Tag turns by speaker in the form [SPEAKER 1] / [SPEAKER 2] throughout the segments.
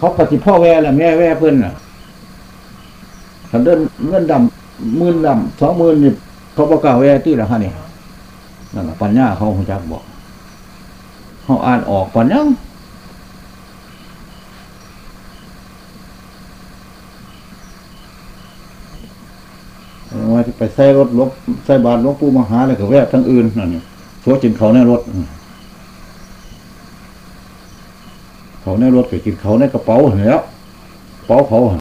[SPEAKER 1] เขาปฏิพ่อแว่แหละแม่แว่เพิ่อนน่ะถ้าเดินเงินดำมื่นดำสองมื่นนี่เขาบอกกล่าวแว่ที่ละฮะนี่นั่นน่ะปัญญาเขาคงจักบอกเขาอ่านออกปัญญาว่าไปใส่รถลบใส่บาทลวงปู่มหาเลยก็แวะทั้งอื่นนั่นนี่โซจินเขาในรถ เขาในรถก็กินเขาในกระเป๋าเห็นแล้วกระเป๋าเขาหั่น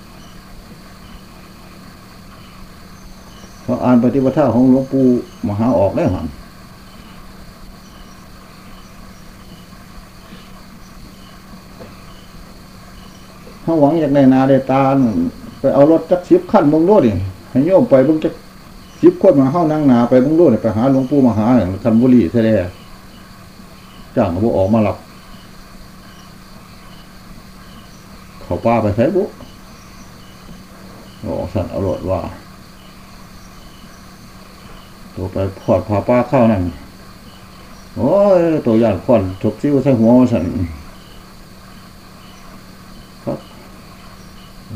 [SPEAKER 1] เขาอ่านปฏิปทาของหลวงปู่มหาออกได้หันเขาหวังอยากได้นาได้ตาไปเอารถจักสิบขั้นเบงรถดิให้โยมไปเบงจักสิบคนมาเข้านั่งนาไปเบงรถไปหาหลวงปู่มหาขันบุรีแท้ๆจ้างเขาออกมาหลับ เขาป้าไปใช้บุบอกสันอารถว่า ตัวไปพอดพาป้าเข้านั่นโอ้ยตัวย่านควันถกซิ้วใส่หัวมาสันครับ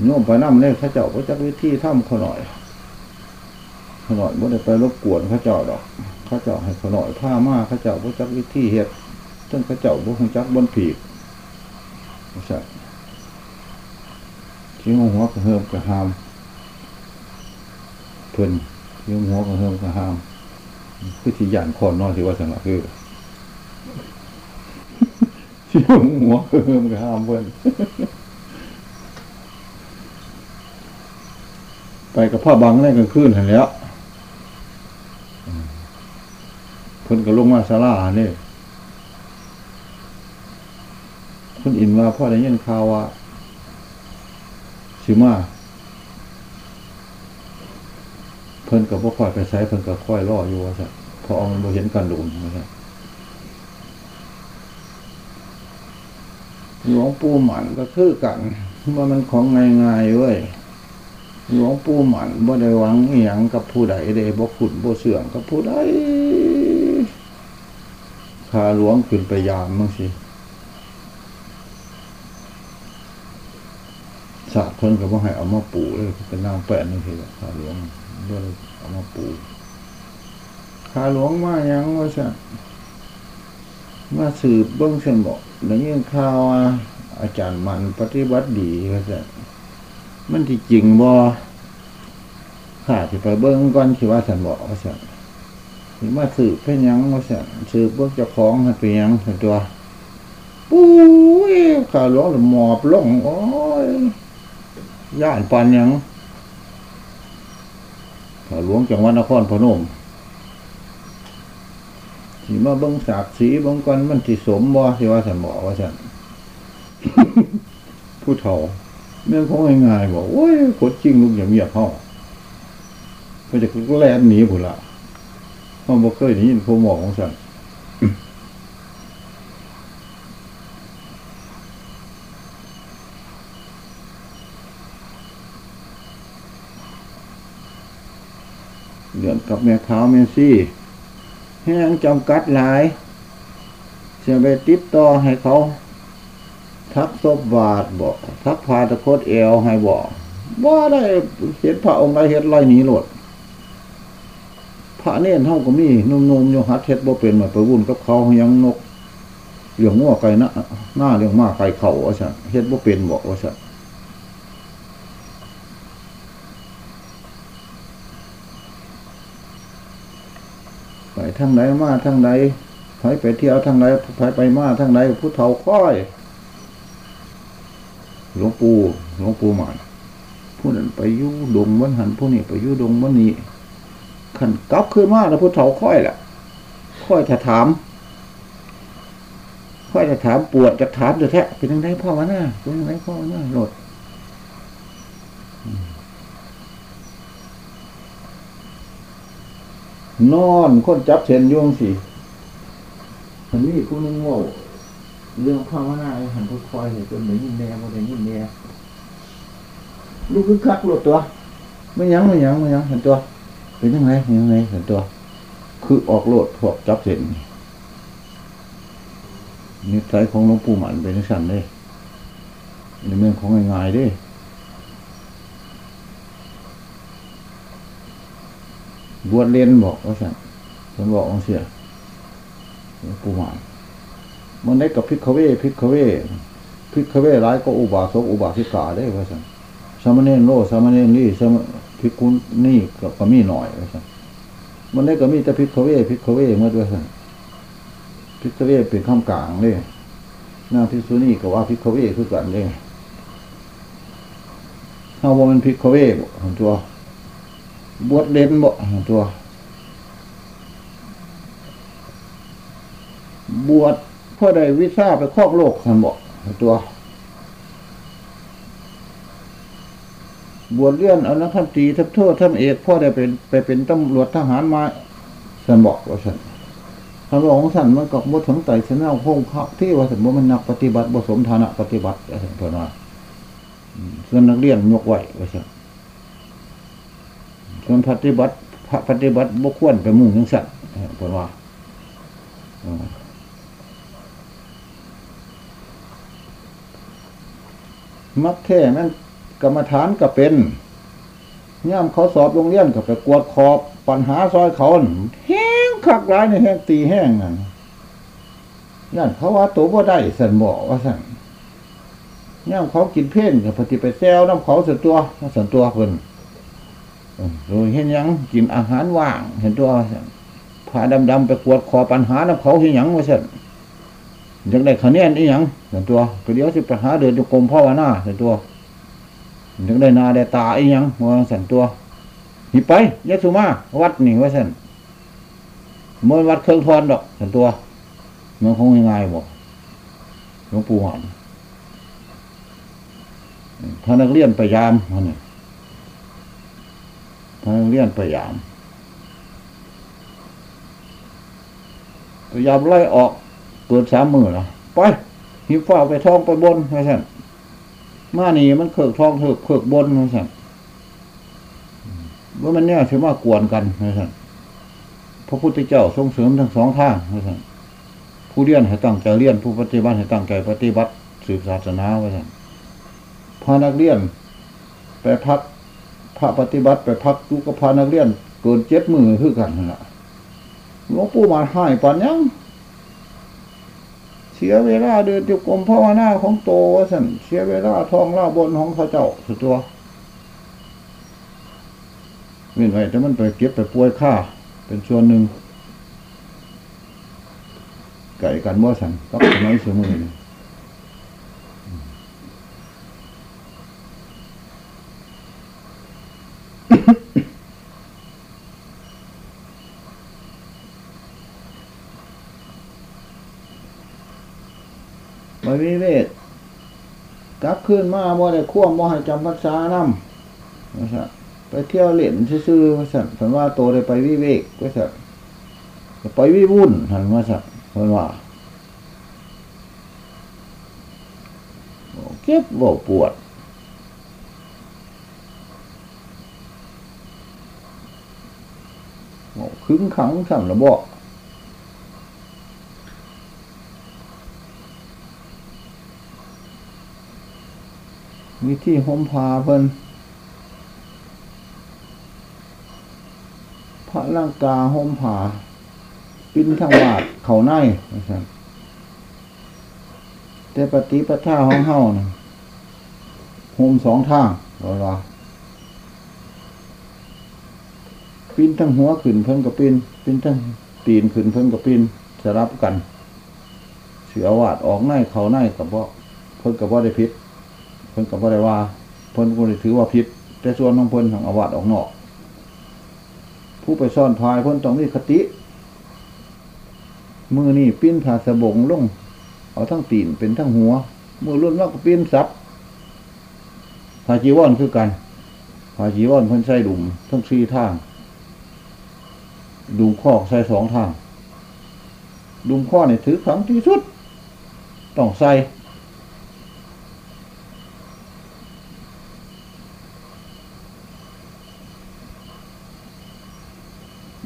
[SPEAKER 1] โยมไปนั่มเนี่ยข้าเจ้าก็จักวิธีถ้ำเขาหน่อยเขาหน่อยไม่ได้ไปรบกวนข้าเจ้าดอกข้าเจ้าให้เขาหน่อยผ้ามาข้าเจ้าก็จักวิธีเฮ็ดจนข้าเจ้าบ่คงจักบนผีกใช่ ชิ้นหัวกระเฮิมกระหามเพิ่นชิ้นหัวกระเฮิมกระหามคือที่ยานคอนนอนสิว่าสังหคือชิ้นหัวกระเฮิมกระหามเพิ่นไปกับผ้าบังในกลางคืนเห็นแล้วเพิ่นก็ลงมาศาลาเนี่ยคุณอินว่าพ่อได้ยินข่าวว่า สิมาเพิ่นกับพ่อคอยไปใช้เพิ่นกับค่อยล่ออยู่ว่าสัพอเอามันบ่เห็นกันดุนนะครับหลวงปู่หมันก็คือกันว่ามันของง่ายๆเว้ยหลวงปู่หมันบ่ได้หวังเอียงกับผู้ใดเด้บ่ขุนบ่เสื่อมกับผู้ใดข้าหลวงขึ้นไปยามมั้งสิสาเพิ่นก็บ่ให้เอามาปูเลยเป็นนางแปะนี่คือข้าหลวงบ่ได้เอามาปูข้าหลวงมายังว่าซั่นมาสืบเบิ่งซั่นบ่ได้ยินข่าวว่าอาจารย์มันปฏิบัติดีว่าซั่นมันที่จริงบ่ข้าสิไปเบิ่งก่อนสิว่าซั่นบ่ว่าซั่นสิมาสืบเพิ่นหยังว่าซั่นสืบเบิ่งเจ้าของมันเป็นยังซั่นตัวปุ้ยข้าหลวงหมอบลงโอ้ย ย่านปันยังข้าหลวงจังหวัดนครพนมสีมาเบิ้งสากสีเบิ้งกันมันสิสมบ่สิว่าสันบอกว่าสันผู้เฒ่าเมื่อเขาง่ายๆบอกโอ้ยกดจริงลูกอย่าเมียเขาเขาจะแล่นหนีผุละเขาบอกเคยได้ยินเขาบอกของสัน เดือนกับแม่ขาวแม่ซี่แห้งจำกัดหลายเสียไปติดต่อให้เขา ทักศพบาทบอกทักพาตะโคดเอวให้บอกว่าได้เห็นพระองค์ไรเห็นไรหนีหลดพระเน่นเท่าก็มีนุ่มๆโยหัดเฮ็ดบ่เป็นมาไปวุ่นกับเขายังนกเลี้ยงงัวไก่นะหน้าเลี้ยงม้าไก่เขาว่าสันเฮ็ดบ่เป็นบอกว่าสัน ทางไหนมาทางไหนไปไปเที่ยวทางไหนไปไปมาทางไหนผู้เฒ่าค่อย หลวงปู่หลวงปู่หมันผู้นั้นไปยู่ดงวันหันผู้นี้ไปยู่ดงวันนี้ขันกลับขึ้นมาแล้วผู้เฒ่าค่อยแหละค่อยจะถามค่อยจะถามปวดจะถามจะแท้เป็นยังไงพ่อวะน้าเป็นยังไงพ่อวะน้าโหลด นอนคนจับเชนยวงสิมันนี่คุณนึงโง่เรื่องข้าวหน้าหันพุทคอยเลยจนไหมือนยินแน่บ่ได้ยินแน่ลูกคือคักหลดตัวไม่ยั้งไม่ยั้งไม่ยั้งเห็นตัว เป็นยังไงเป็นยังไงเห็นตัว คือออกโลดพวกจับเชนนิสัยของหลวงปู่หมันเป็นสั่นเลยในี่มันของง่ายๆด้ บวชเรียนบอกว่าสั่งฉันบอกองเสียปูหมานมันได้กับพิกเวพิกเวพิกเวร้ายก็อุบาสกอุบาสิกาได้ว่าสั่งสามเณรโลสามเณรนี่สามพิกุลนี่ก็มีหน่อยว่าสั่งมันได้ก็มีแต่พิกเวพิกเวเมื่อด้วยสั่งพิกเวเป็นข้ามกลางเลยนางพิสุนี่ก็ว่าพิกเวคือกันเลยถ้าว่ามันพิกเวบ่ตัว บวชเล่นบ่ตัว บวชเพื่อได้วิชาไปครอบโลกทันบ่ตัว บวชเลื่อนเอานักทำตีทับโทษทำเอกพ่อได้เป็นไปเป็นตำรวจทหารมาสันบอกว่าสันคำบอกของสันมันก็บทถึงไต่เสนาพงเขาที่ว่าสันว่ามันนักปฏิบัติบสมฐานะปฏิบัติสันเพื่อนว่าส่วนนักเรียนยกไหวว่าสัน ส่วนปฏิบัติพระปฏิบัติบุควรไปมุ่งยังสันเพื่อนว่ามักแค่นั้นกรรมฐานก็เป็นย่ามเขาสอบโรงเรียนก็ไปกวดขอบปัญหาซอยเขาแห้งคักร้ายในแห้งตีแห้งนั่นนั่นเขาว่าตัวบ่ได้สันบอกว่าสันย่ามเขากินเพ่นกับปฏิไปแซวน้ำเขาส่วนตัวส่วนตัวเพิ่น โดยเห็นยังกินอาหารว่าง เห็นตัวผ่าดำๆไปกวดขอปัญหาน้ำเขาเห็นยังว่าสันอยากได้คะแนนนี่ยังส่วนตัวก็เดี๋ยวสิไปหาเดินจุกรมพ่อวานาส่วนตัวถึงได้นาได้ตาอีหยังวางสันตัวหิไปยะสุมาวัดนี่ว่าสันมวยวัดเครื่องทอนดอกสันตัวมันคงง่ายๆบอกหลวงปู่หอนพนักเรียนพยายามมันนี่พนัก เรียนพยายามพยายามไล่ออกเกิดสามมือนะไปหิฟ้าไปท้องไปบนว่าสันมานี่มันเคิกทองเคิกเคิกบนนะสั่นว่ามันเนี่ยถือว่ากวนกันนะสั่นพระพุทธเจ้าทรงเสริมทั้งสองทางนะสั่นผู้เรียนให้ตั้งใจเรียนผู้ปฏิบัติให้ตั้งใจปฏิบัติสืบศาสนาว่าสั่นพานักเรียนไปพัก ระปฏิบัติไปพักดูกพานักเรียนเกินเจ็ดมือคือกันนะหลวงปู่มาให้ปันยังเสียเวลาเดินจุกรมภาวนาของโตสันเสียเวลาทองล่าบนของเขาเจ้าสุดตัวเว้นไว้แต่มันไปเก็บไปป่วยค่า เป็นส่วนหนึ่งไก่กันบ่สันก็ไม่เสมอ วิเวกกลับขึ้นมาบ่ได้ควมบ่ให้จำภาษานำว่าซั่นไปเที่ยวเล่นซื่อๆว่าซั่นเพิ่นว่าโตได้ไปวิเวกว่าซั่นไปวิวุ่นหันว่าซั่นเพิ่นว่าเก็บบ่ปวดคึ้งขังสั่นระบอก วิธีห่มผ้าเพิ่นพระร่างกาห่มผ้าปิ้นทางบาดเข่าในนะครับแต่ปฏิปทาห้องเฮานะห่มสองทางรอรอปิ้นทั้งหัวขึ้นเพิ่นกับปิ้นปิ้นทั้งตีนขึ้นเพิ่นกับปิ้นสลับกัน เสือวาดออกในเข่าในกับว่าเพิ่นกับว่าได้พิษ เพิ่นก็บ่ได้ว่าเพิ่นก็ได้ถือว่าผิดแต่ส่วนของเพิ่นทางอาวาสออกนอก ผู้ไปซ่อนพายเพิ่นต้องมีคติ มือนี่ปิ้นผ่าสบงลง เอาทั้งตีนเป็นทั้งหัว มือรุ่นมากก็ปิ้นซับผาจีวอนคือกันผาจีวอนเพิ่นใส่ดุมทั้งสี่ทางดุมข้อใส่สองทางดุมข้อเนี่ยถือขังที่สุด ต้องใส่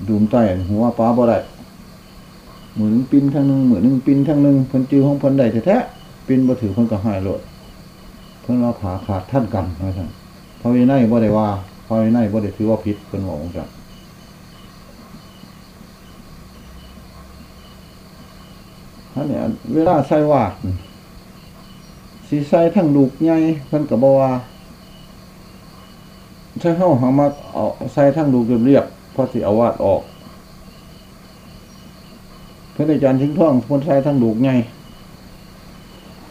[SPEAKER 1] ดูมใต้หัวป้าบ่ได้มือนึงปิ้นทั้งนึงมือนึงปิ้นทั้งนึงพิ่นจื้อของพิ่นไดแท้ๆปิ้นบ่ถือพิ่นก็หายโลดเพิ่นว่าขาขาดท่านกันว่าซั่นพระวินัยบ่ได้ว่าพระวินัยบ่ได้ถือว่าผิดเพิ่นบอกจังท่านเนี่ยเวลาใส่วาดสีใส่ทั้งลูกใหญ่เพิ่นก็บ่ว่าใช้เฮาหามาเอาใส่ทั้งลูกเรียบ ๆพอสิอาวาดออกเพิ่นอาจารย์ทิ้งท่องเพิ่นใส่ทั้งลูกใหญ่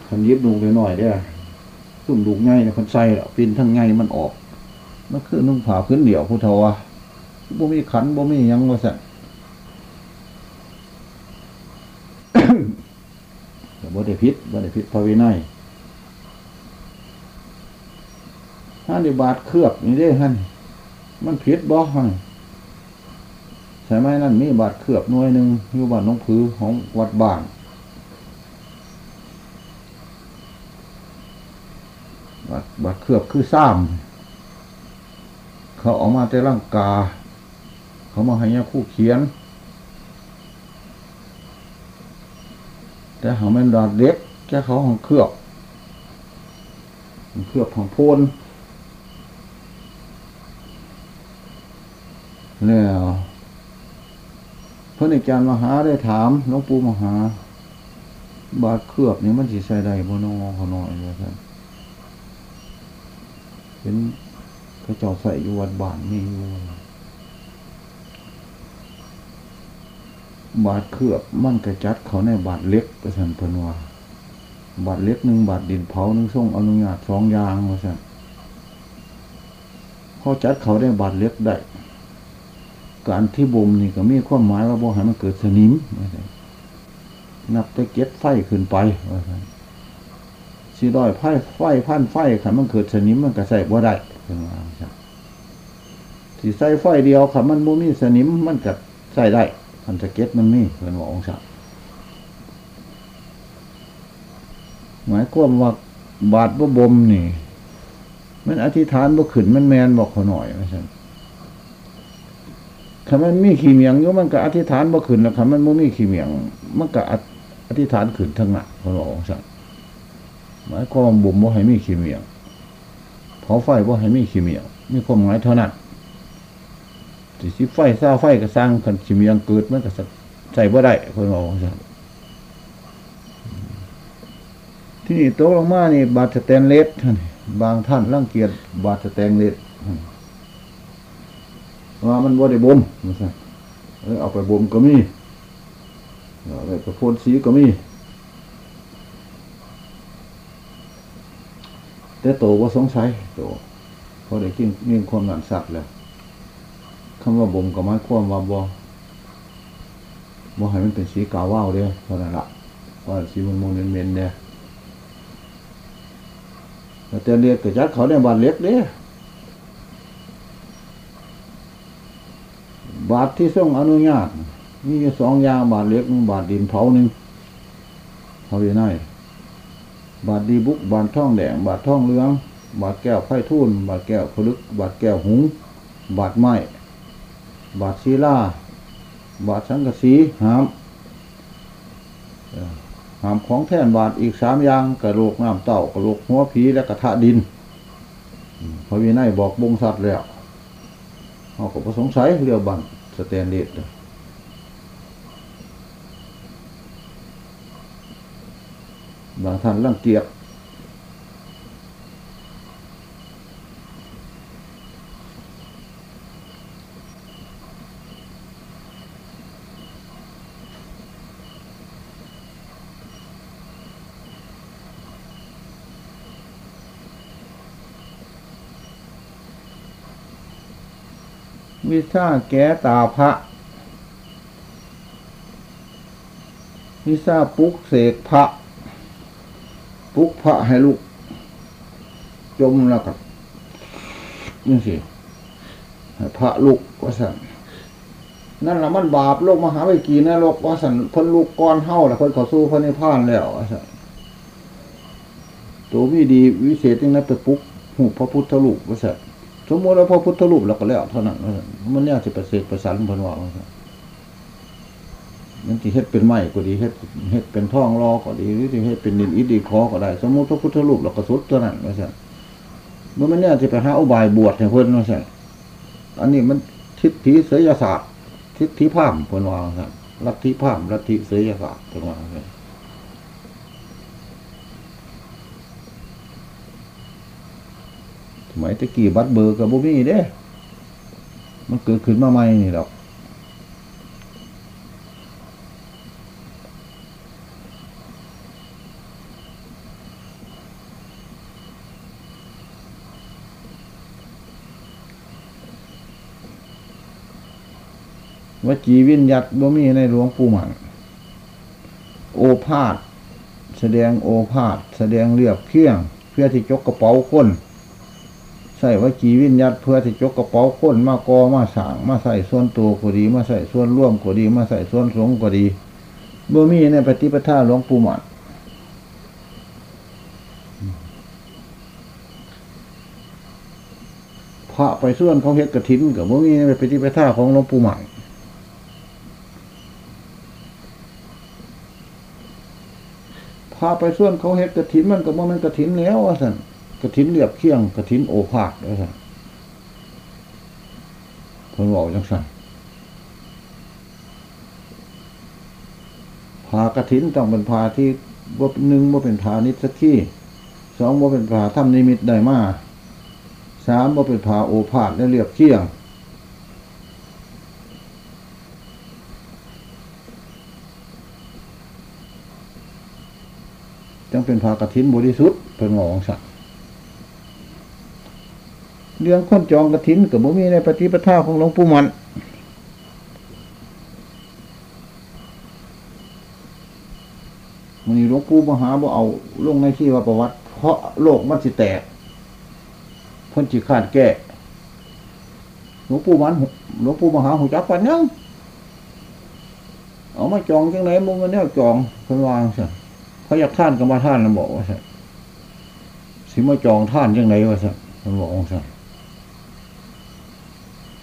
[SPEAKER 1] คันยิบลูกน้อยๆเด้อซุ่มลูกใหญ่เนี่ยเพิ่นใส่แล้ปีนทั้งใหญ่มันออกมันคือนุ่งผ้าพื้นเดี่ยวพุทธวะบ่มีขันบ่มียังว่าซั่นก็บ่ได้ผิดบ่ได้ผิดพระวินัยห้าดิบาทเคลือบนี่เด้ฮันมันผิดบ่ฮัน ใช่ไหมนั่นมีบาทเคลือบหน่วยหนึ่งอยู่บ้านน้องผือของวัดบ้านบาทบาทเคลือบคือซ้ำเขาออกมาแต่ร่างกา เขามาให้ยาคู่เขียน แต่เขาเป็นดอดเล็กแค่เขาของเคือบเคือบของโพนแล้ว พระอาจารย์มหาได้ถามหลวงปู่มหา บาดเครือบนี่มันสิใส่ได้บ่น้องเขาหน่อยเลยครับเห็นเขาเจ้าใส่อยู่วัดบ้านนี่อยู่บาทเครือบมันกระจัดเขาในบาทเล็กประสันพนวาบาทเล็กหนึ่งบาทดินเผาหนึ่งส่งอนุญาตสองยางประสันเขาจัดเขาได้บาทเล็กได้ การที่บ่มนี่ก็มีความหมายว่าบ่ให้มันเกิดสนิมนับแต่เก็ดไฟขึ้นไปสีด้อยไฟไฟพันไฟขันมันเกิดสนิมมันก็ใส่บ่ได้เป็นว่าซั่นสีใส่ไฟเดียวขันมันบ่มีสนิมมันก็ใส่ได้คันสะเก็ตมันมีเป็นว่าองศาหมายความว่าบาดบ่บมนี่ มันอธิษฐานบ่ขึ้นมันแมนบอกเขาหน่อยว่าซั่ ถ้ามันมีขี้เมียงอยู่มันก็อธิษฐานบ่ขึ้นแล้วคันมันบ่มีขี้เมียง มันก็อธิษฐานขึ้นทั้งนั้นเขาบอกองศาหมายความบ่มบ่ให้มีขี้เมียงเผาไฟบ่ให้มีขี้เมียงมีความหมายเท่านั้นสิสิไฟเศร้าไฟก็สร้างกันสิมียังเกิดมันก็ใส่บ่ได้คนบอกว่าที่นี่โต๊ะลงมานี่บาดสแตนเลสบางท่านรังเกียจบาดสแตนเลส ว่ามันบ่าได้บ่มเอาไปบ่มก็มีเอาไปพ่นสีก็มี แต่โตว่าสงสัยโตเพอได้กินเรื่องความหนันสัตว์แล้วคำว่าบ่มก็หมายความว่าบ่บ่ให้มันเป็นสีกาว่าวเด้อเท่านั้นละว่าสีมันมูนเมนเด้แต่เรียกกระจัดเขาในบาทเล็กเด้ บาทที่ส่งอนุญาตมีสองอย่างบาทเล็กบาทดินเผาหนึ่งเขาอยู่ไหนบาทดีบุกบาทท่องแดงบาทท่องเหลือง บาทแก้วไผ่ทุ่นบาทแก้วผลึก บาทแก้วหุง บาทไม้บาทศีลาบาทสังกสีหามหามของแท่นบาทอีกสามอย่างกระโหลกน้ำเต่ากระโหลกหัวผีและกระทะดินพระวินัยบอกบงสัตว์แล้วเขาก็ประสงสัยเรียวบัง สแตนเลสบางท่านรังเกียจ วิชาแก้ตาพระ วิชาปุกเสกพระ ปุกพระให้ลูก จมแล้วกับนี่สิพระลูกว่าสันนั่นละมันบาปโลกมหาวิกีนะโลกว่าสันพ้นลูกก้อนเท่าแล้วพ้นขอสู้พระนิพพานแล้วว่าสันตัววิดีวิเศษจริงนะไปปุกหูพระพุทธลูกว่าสัน สมมติว่าพระพุทธรูปเราก็แล้วเท่านั้นมันเนี่ยจะประเสริฐประสานพันว่ามันที่เฮ็ดเป็นไม้ก็ดีเฮ็ดเฮ็ดเป็นท่องรอก็ดีหรือที่เฮ็ดเป็นดินอิฐดีคอก็ได้ สมมติพระพุทธรูปเราก็สุดตัวนั้นว่าซั่เมื่อมันเนี่ยจะไปหาอุบายบวชให้เพิ่นว่าซั่อันนี้มันทิฏฐิเสยศาสตร์ทิฏฐิพราหมพิ่นว่าซั่นลัทธิพราหมลัทธิเสยศาสตร์พิ่นว่าซั่น สมัยตะกี้บัตรเบอร์กับบ่มีเด้ มันเกิดขึ้นมาใหม่นี่ดอกวจีวิญญัตบ่มีในหลวงปู่หมันโอภาษแสดงโอภาษแสดงเรียบเคียง เพื่อที่จกกระเป๋าคน ใส่วจีวิญญัตเพื่อที่จกกระเป๋าคนมากอมาสางมาใส่ส่วนตัวก็ดี มาใส่ส่วนร่วมก็ดี มาใส่ส่วนสงก็ดีบ่มีในปฏิปทาหลวงปู่หมันพระไปส่วนเขาเฮ็ดกระถินกับบ่มีในปฏิปทาของหลวงปู่หมันพาไปส่วนเขาเฮ็ดกระถินมันก็บ่มันกระถินแล้วว่าสั่น กระถินเรียบเคียงกระถินโอภาษว่าสั่นเพิ่นบอกจังสั่นพากระถินต้องเป็นพาที่ว่าหนึ่งว่าเป็นพานิสกี้สองว่าเป็นพาทำนิมิตได้มาสามว่าเป็นพาโอภาษและเรียบเคียงจังเป็นพากระถินบริสุทธิ์เป็นหมองสัก เรื่องค้นจองกระถินกับบ่มีในปฏิปทาของหลวงปู่มันมันนี่หลวงปู่มหาบ่เอาลงในที่ว่าประวัติ เพราะโลกมันสิแตกพ้นจิขาดแก้หลวงปู่มันหลวงปู่มหาหูจักปันยังเอามาจองจังไหนมึงมันแนวจองเพิ่นวางใช่เขาอยากท่านก็มาท่านแล้วบอกว่าสิมาจองท่านยังไงวะใช่มันบอกว่าใช่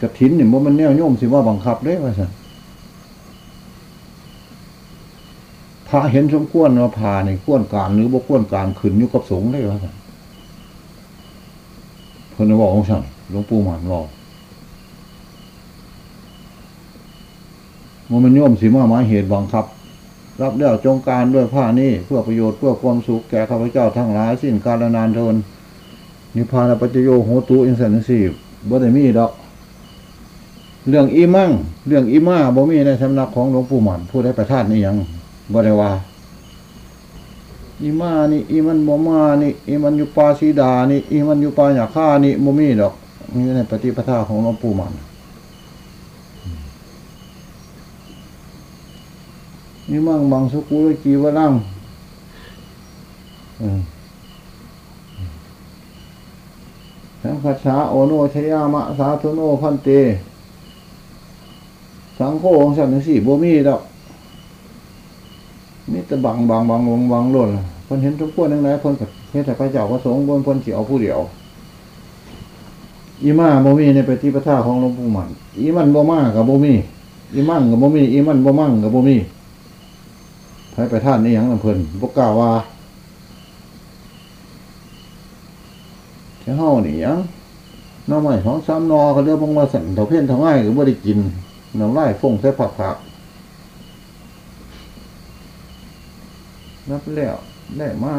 [SPEAKER 1] กระถินเนี่ยมันแนวโยมสิว่าบังคับได้วะใช่พระเห็นสมควรว่าพาในควรการหรือบ่ควรการขึ้นอยู่กับสงฆ์ได้วะใช่เพิ่นบอกว่าใช่หลวงปู่หมันบอกมันโยมสิมาหมายเหตุบังคับ รับแล้วจงการด้วยผ้านี้เพื่อประโยชน์เพื่อความสุขแก่ข้าพเจ้าทั้งหลายสิ้นกาลนานทนนิพพานปัจจโยโหตุอินสันสีบ่ได้มีดอก เรื่องอีมั่งเรื่องอีมาบ่มีในสำนักของหลวงปู่หมันผู้ได้ประทานนี่ยังบ่ได้ว่าอีมานี่อีมันบ่มานี่อีมันอยู่ปาสีดานี่อีมันอยู่ปาหยาค่านี่บ่มีดอกนี่ในปฏิปทาของหลวงปู่หมันนี่มั่งบางสุกุลจีวรังสังฆชาโอโนชยามะสาธุโนพันเต สังโฆของสันนิสี่บ่มีดอกมีแต่บางบางบางวงบางหล่นคนเห็นทุกพวนั่งไหนคนกับเทศพระเจ้าพระสงฆ์บนคนเสียวผู้เดียว อีมาบ่มีในปฏิปทาของหลวงปู่มันอีมันบ่มากับบ่มีอีมั่งกับบ่มีอีมันบ่มั่งกับบ่มีไปไปท่านนี่ยังลำเพลินบกกล่าวว่าเช้าเฮานี่ยังน้ำใหม่สองสามนอเขาเรียกบางว่าสั่นเถาเพี้ยนเถาง่ายก็ไม่ได้กิน น้ำไล่ฟงใส่ผักผักนับแล้วได้มา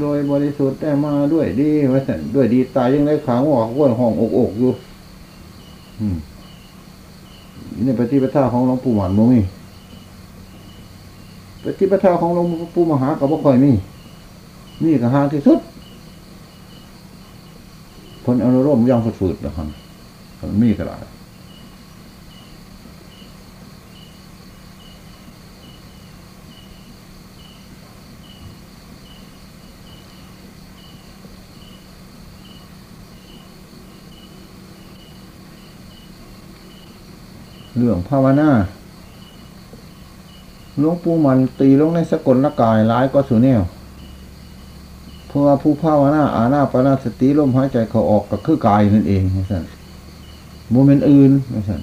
[SPEAKER 1] โดยบริสุทธิ์ได้มาด้วยดีว่าสั่นด้วยดีตายยังได้ขางออกว้นห้องอกอกอยู่อืมนี่ปฏิปทาของหลวงปู่หวานมั้งปฏิปทาของหลวงปู่มหากับบ่ค่อยมี่นี่ก็ห่างที่สุดพนอารมณ์ย่างฝืดๆนะครับมันมีกระดาษ เรื่องภาวนาหลวงปู่มันตีลงในสกลละกายร้ายก็สุเนวเพราะว่าผู้ภาวนาอาณาปนาสติลมหายใจเขาออกก็คือกายนั่นเองนะท่นโมเมนต์อื่นนะท่น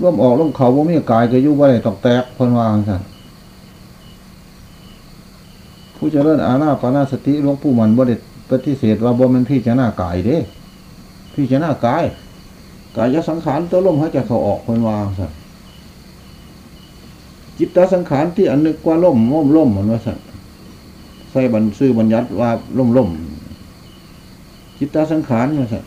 [SPEAKER 1] ร่วมออกร่วมเขาว่ามีกายก็ยุบว่าไรตอกแตกพนวางสั่นผู้เจริญอาณาปานาสติหลวงปู่มันบ่ได้ปฏิเสธว่าบ่มันพี่จะหน้ากายเด้ พี่จะหน้ากายกายสังขารตัวลมหายใจเขาออกเพิ่นวางสั่นจิตตสังขารที่อันนึกว่าล่มล่มล่มเหมือนว่าสั่นใส่บันซื้อบัญญัติว่าล่มล่มจิตตสังขารว่าสั่น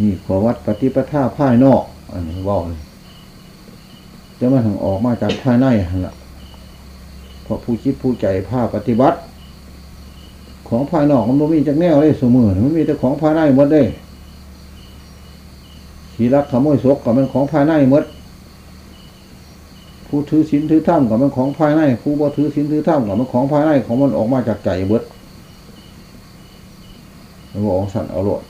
[SPEAKER 1] นี่ขอวัดปฏิปทาภายนอก อันนี้ว่าเลย จะมาถึงออกมาจากภายในหันละเพราะผู้คิดผู้ใจภาปฏิบัติ ของภายนอกมันไม่มีจากแนวเลยสมือมันมีแต่ของภายในหมดเลยขีรักขโมยศกกับมันของภายในหมดผู้ถือศีลถือถ้ำกับมันของภายในผู้บ่ถือศีลถือถ้ำกับมันของภายในของมันออกมาจากใจเบิดมันบอกสันเอาโลด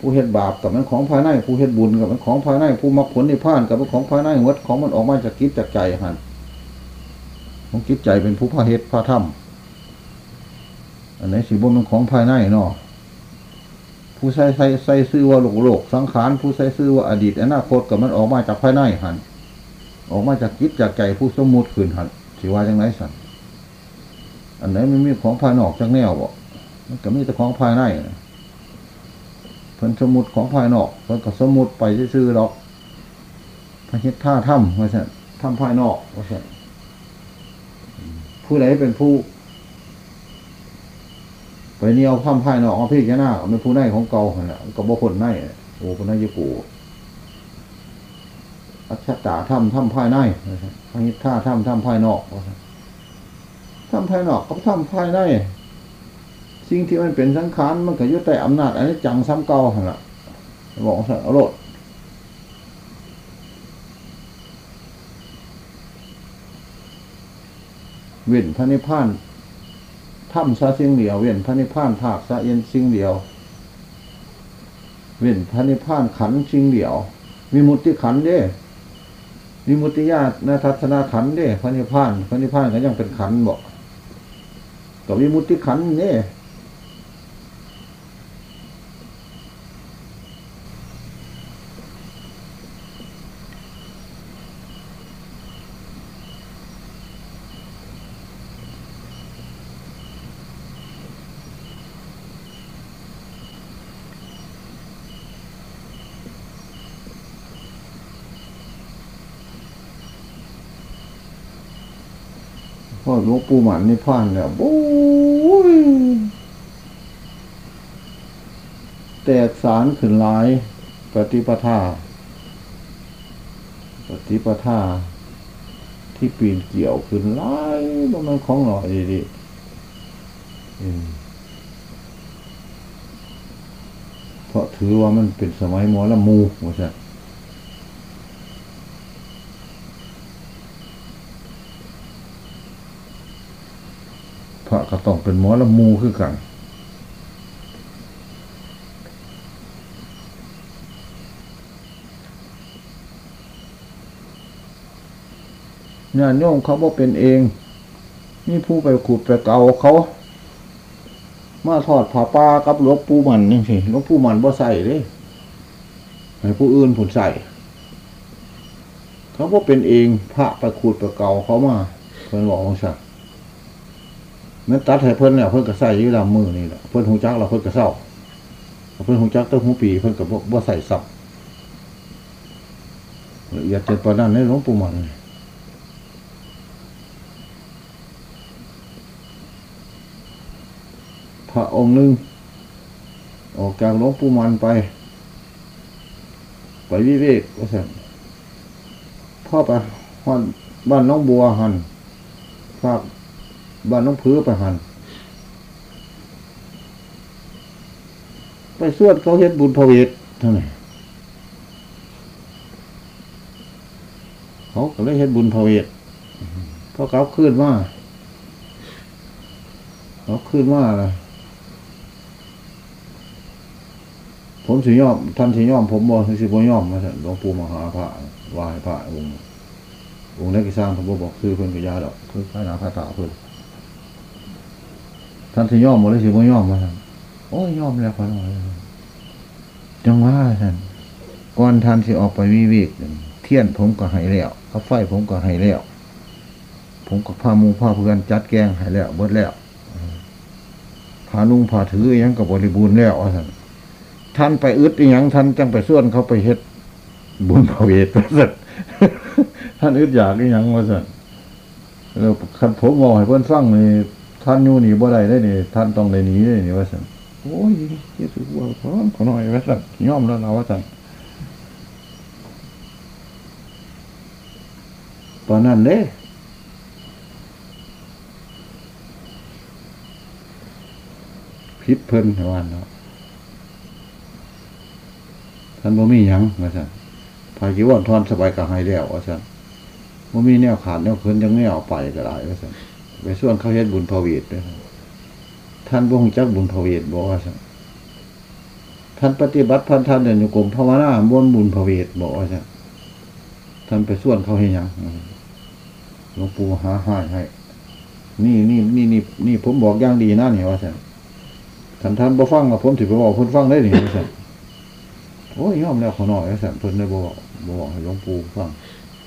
[SPEAKER 1] ผู้เฮ็ดบาปกับมันของภายในผู้เฮ็ดบุญกับมันของภายในผู้มักผลในพานกับมันของภายในหมดของมันออกมาจากกิจจากใจหันของจิตใจเป็นผู้พาเฮ็ดพาทำอันไหนสิบนมันของภายในเนาะผู้ใส่ใส่ใส่ซื้อว่าโลกโลกสังขารผู้ใส่ซื้อว่าอดีตอนาคตกับมันออกมาจากภายในหันออกมาจากจิตจากใจผู้สมมุติขืนหันสิว่าจังไรสันอันไหนมันมีของภายนอกจากแนวบ่มันก็มีแต่ของภายในเพิ่นสมุดของภายนอกเพิ่นก็สมุดไปซื้อหรอกพระเฮ็ดท่าถ้ำว่าสั่นถ้ำภายนอกว่าสั่นผู้ใดเป็นผู้ ไปเนียวถ้ำภายนอกเอาพี่แค่หน้าเป็นผู้ในของเก่าเนี่ยก็บ่คนในโอ้คนในยกูอัจฉตาถ้ำถ้ำภายในพระเฮ็ดท่าถ้ำถ้ำภายนอกว่าสั่นถ้ำภายนอกกับถ้ำภายใน สิ่งที่มันเป็นสังขารมันก็ยู่ใต้อำนาจอันนี้จังซ้ำเก่าหันละบอกสั่นอาโลดเว้นพระนิพพานถ้ำซะสิ่งเดียว เว้นพระนิพพานภาคซะเย็นสิ่งเดียว เว้นพระนิพพานขันสิ่งเดียวมีมุติขันเด้มีมุติญาตนาทัศนาขันเด้พระนิพพานพระนิพพานก็ยังเป็นขันบอกกับวิมุติขันเนี่ย พ่อหลวงปู่หมันนี่พานแล้วโอ้ยแตกสารขึ้นหลาย ปฏิปทา ปฏิปทา ที่ปีนเกี่ยวขึ้นหลายมันของหน่อยดีเพราะถือว่ามันเป็นสมัยมอละมูว่าใช่พระก็ ต้องเป็นหมอละมูคือกัน ญาติโยมเขาบอกเป็นเอง นี่ผู้ไปขุดไปเกาเขา มาทอดผ้าป่ากับหลวงปู่มันนี่สิหลวงปู่มันบ่ใส่เลยให้ผู้อื่นผุนใส่ เขาบอกเป็นเองพระไปขุดไปเกาเขามาเพื่อนบอกว่าสั่นั่ นตัดให้เพิ่นเนี่ยเพิ่นก็ใส่ยี่ลำมือนี่แหละเพิ่นหูจักเราเพิ่นก็เศร้าเพิ่นหูจักต้องหูปีเพิ่นก็บ่ใส่สับละเอียดจ็ดปานนั้นในหลวงปู่มันพระองค์หนึ่งออกจากหลวงปู่มันไป ไปวิเวกก็สั่นพ่อไปหันบ้านน้องบัวหันภาค บ้านน้องพื้ไปหันไปสวดเขาเฮ็ดบุญพระเวทเท่าไหร่เขาก็เลยเฮ็ดบุญพระเวทเพราะเขาขึ้นว่าเขาขึ้นว่าอะไรผมสิยอมท่านสิยอมผมบอกสิบ่ยอมมาสั่นหลวงปู่มหาพระวายพระองค์องค์นักกิสร้างผมบ่บอกคือเพิ่นกับยาดอกคือข้าหนาข้าตาเพิ่น ท่านที่ย่อมหมดเลยสิบ่ย่อมมาท่านโอ้ยย่อมแล้วขอหน่อยจังว่าท่านก่อนท่านสิออกไปวิเวกเทียนผมก็ให้แล้วข้าไฟผมก็ให้แล้ว ผมก็พามูพาเพื่อนจัดแกงให้แล้วเบิดแล้วพาลุงพาถืออยังกับบริบูรณ์แล้วท่านท่านไปอึดอีหยังท่านจังไปส่วนเขาไปเฮ็ดบุญพระเวทว่าท่านท่านอึดอยากอีหยังว่าท่านแล้วคันผมบอกให้เพิ่นฟังนี่ ท่านอยู่นี่บ่ได้ได้นี่ท่านต้องได้หนีได้นี่ว่าท่านโอ้ยเฮ็ดสิว่าขอขอหน่อยว่าท่านยอมแล้วนะว่าท่านตอนนั้นเด้พิษเพิ่นในวันเนาะท่านบ่มีหยังว่าซั่นภาคิวันทอนสบายกับให้แล้วว่าซั่นบ่มีแนวขาดแนวเคินจังแนวไปก็ได้ว่าซั่น ไปส่วนเขาเฮ็ดบุญพระเวทด้วยท่านบ่ฮู้จักบุญพระเวทบ่ว่าซั่นท่านปฏิบัติพันท่านเดินอยู่กรมภาวนาบนบุญพระเวทบ่ว่าซั่นท่านไปส่วนเขาเฮ็ดยังหลวงปู่หาให้ให้นี่นี่นี่นี่นี่ผมบอกอย่างดีนะนี่ว่าซั่นท่านท่านบ่ฟังว่าผมสิไปบอกเพิ่นฟังได้นี่ว่าซั่นโอ้ยยอมแล้วขอหน่อยว่าซั่นเพิ่นได้บอกบ่บอกให้หลวงปู่ฟัง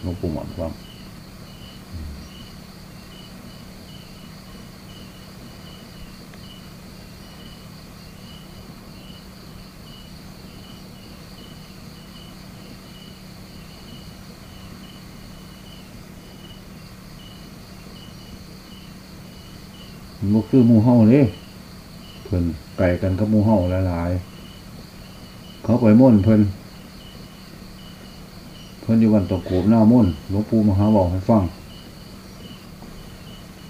[SPEAKER 1] หลวงปู่หมอนฟัง มันบ่คือหมู่เฮาเด้เพิ่นไก่กันกับหมูเห่าหลายๆเขาไปม่นเพิ่นเพิ่นอยู่วันตะโกบหน้าม่นหลวงปู่มหาบอกให้ฟัง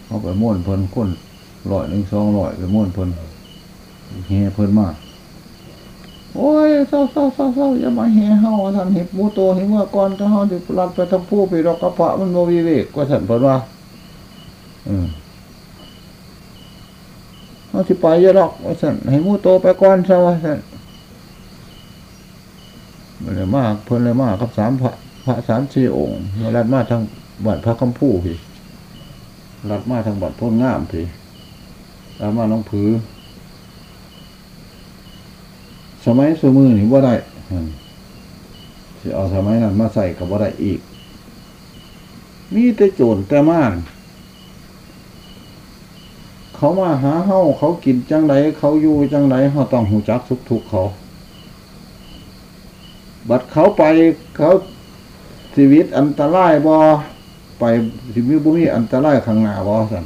[SPEAKER 1] เขาไปม่นเพิ่นคนร้อยหนึ่งสองร้อยไปม่นเพิ่นเฮเพิ่นมากโอ้ยเศร้าเศร้าเศร้าเศร้าอย่ามาเฮเฮาท่านเห็บมูโตเห็นเมื่อก่อนก็เฮาสิรัดไปทั้งผู้ไปดอกกระเพาะมันบ่วิเวกกว่าท่านเพิ่นว่าอืม เขาสิไปเยอะหรอกว่าสันให้มูโตไปก่อนซะว่าสันมันเลยมากเพิ่นเลยมากกับสามพระพระสามสี่องค์รัดมาทางบัดพระคำพูพี่รัดมาทางบัดพ้นง่ามพี่รัดมาน้องผือ สมัยสมือนี่ว่าได้อืมสิเอาสมัยนั้นมาใส่กับว่าได้อีก มีแต่โจรแต่ม่าน เขามาหาเฮาเขากินจังไดเขาอยู่จังไดเฮาต้องหูจักทุกทุกเขา บัดเขาไปเขาชีวิตอันตรายบ่ไปชีวิตบ่มีอันตรายข้างหน้าบ่สัน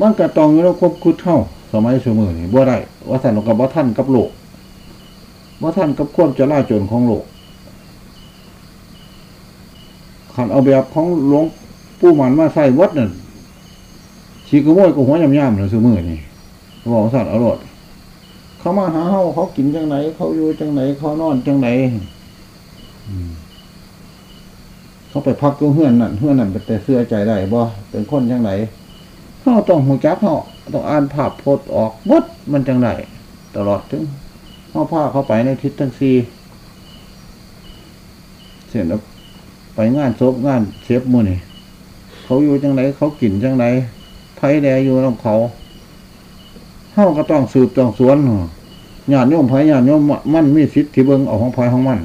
[SPEAKER 1] มันก็ต้องอยู่ในควบคุดเฮาสมัยสมือนี่บ่ได้ว่าสั่นก็บ่ทันกับโลกบ่าทันกับความจลาจลของโลกคันเอาแบบของหลวงปู่หมันมาใส่วัดนั่น ชีกระโมยก็หัวยำยำเลยซื้อมือนี่บอกสัตว์อร่อยเขามาหาเฮาเขากินจังไหน เขาอยู่จังไหน เขานอนจังไหนเขาไปพักก็เฮือนนั่นเฮือนนั่นเป็นแต่เสื้อใจได้บ่เป็นคนจังไหนเฮาต้องหูจักเฮาต้องอ่านภาพโพดออกบดมันจังไหนตลอดถึงเฮาพาเขาไปในทิศทั้งสี่เสร็จแล้วไปงานศพงานเชฟมือนี่เขาอยู่จังไหนเขากินจังไหน ไผแดอยู่ลำเขาเฮาก็ต้องสืบต้องสวนญาติโยมไผญาติโยมมันมีสิทธิ์ที่เบิ่งเอาของไผของมัน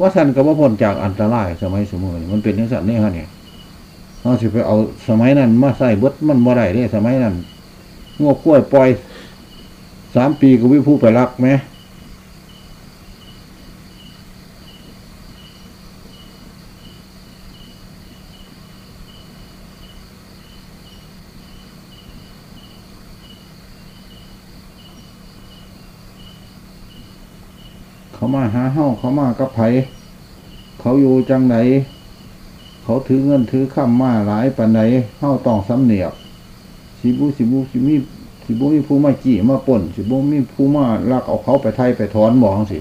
[SPEAKER 1] ว่าสันก็บ่พ้นจากอันตรายสมัยสมัยมันเป็นจังซั่นนี่ฮะเนี่ยเฮาสิไปเอาสมัยนั้น มาใส่เบิดมันบ่ได้เด้สมัยนั้นงวกกล้วยปล่อยสามปีก็วิผู้ไปรักไหม มาหาเฮาเขามากับไผเขาอยู่จังไหนเขาถือเงินถือข้ามมาหลายปันไหนเฮาต้องสำเนียกสิบุสิบุสิมีสิบุมีผู้มาจี้มาป่นสิบุมีผู้มาลักเอาเขาไปไทยไปถอนบอกสิ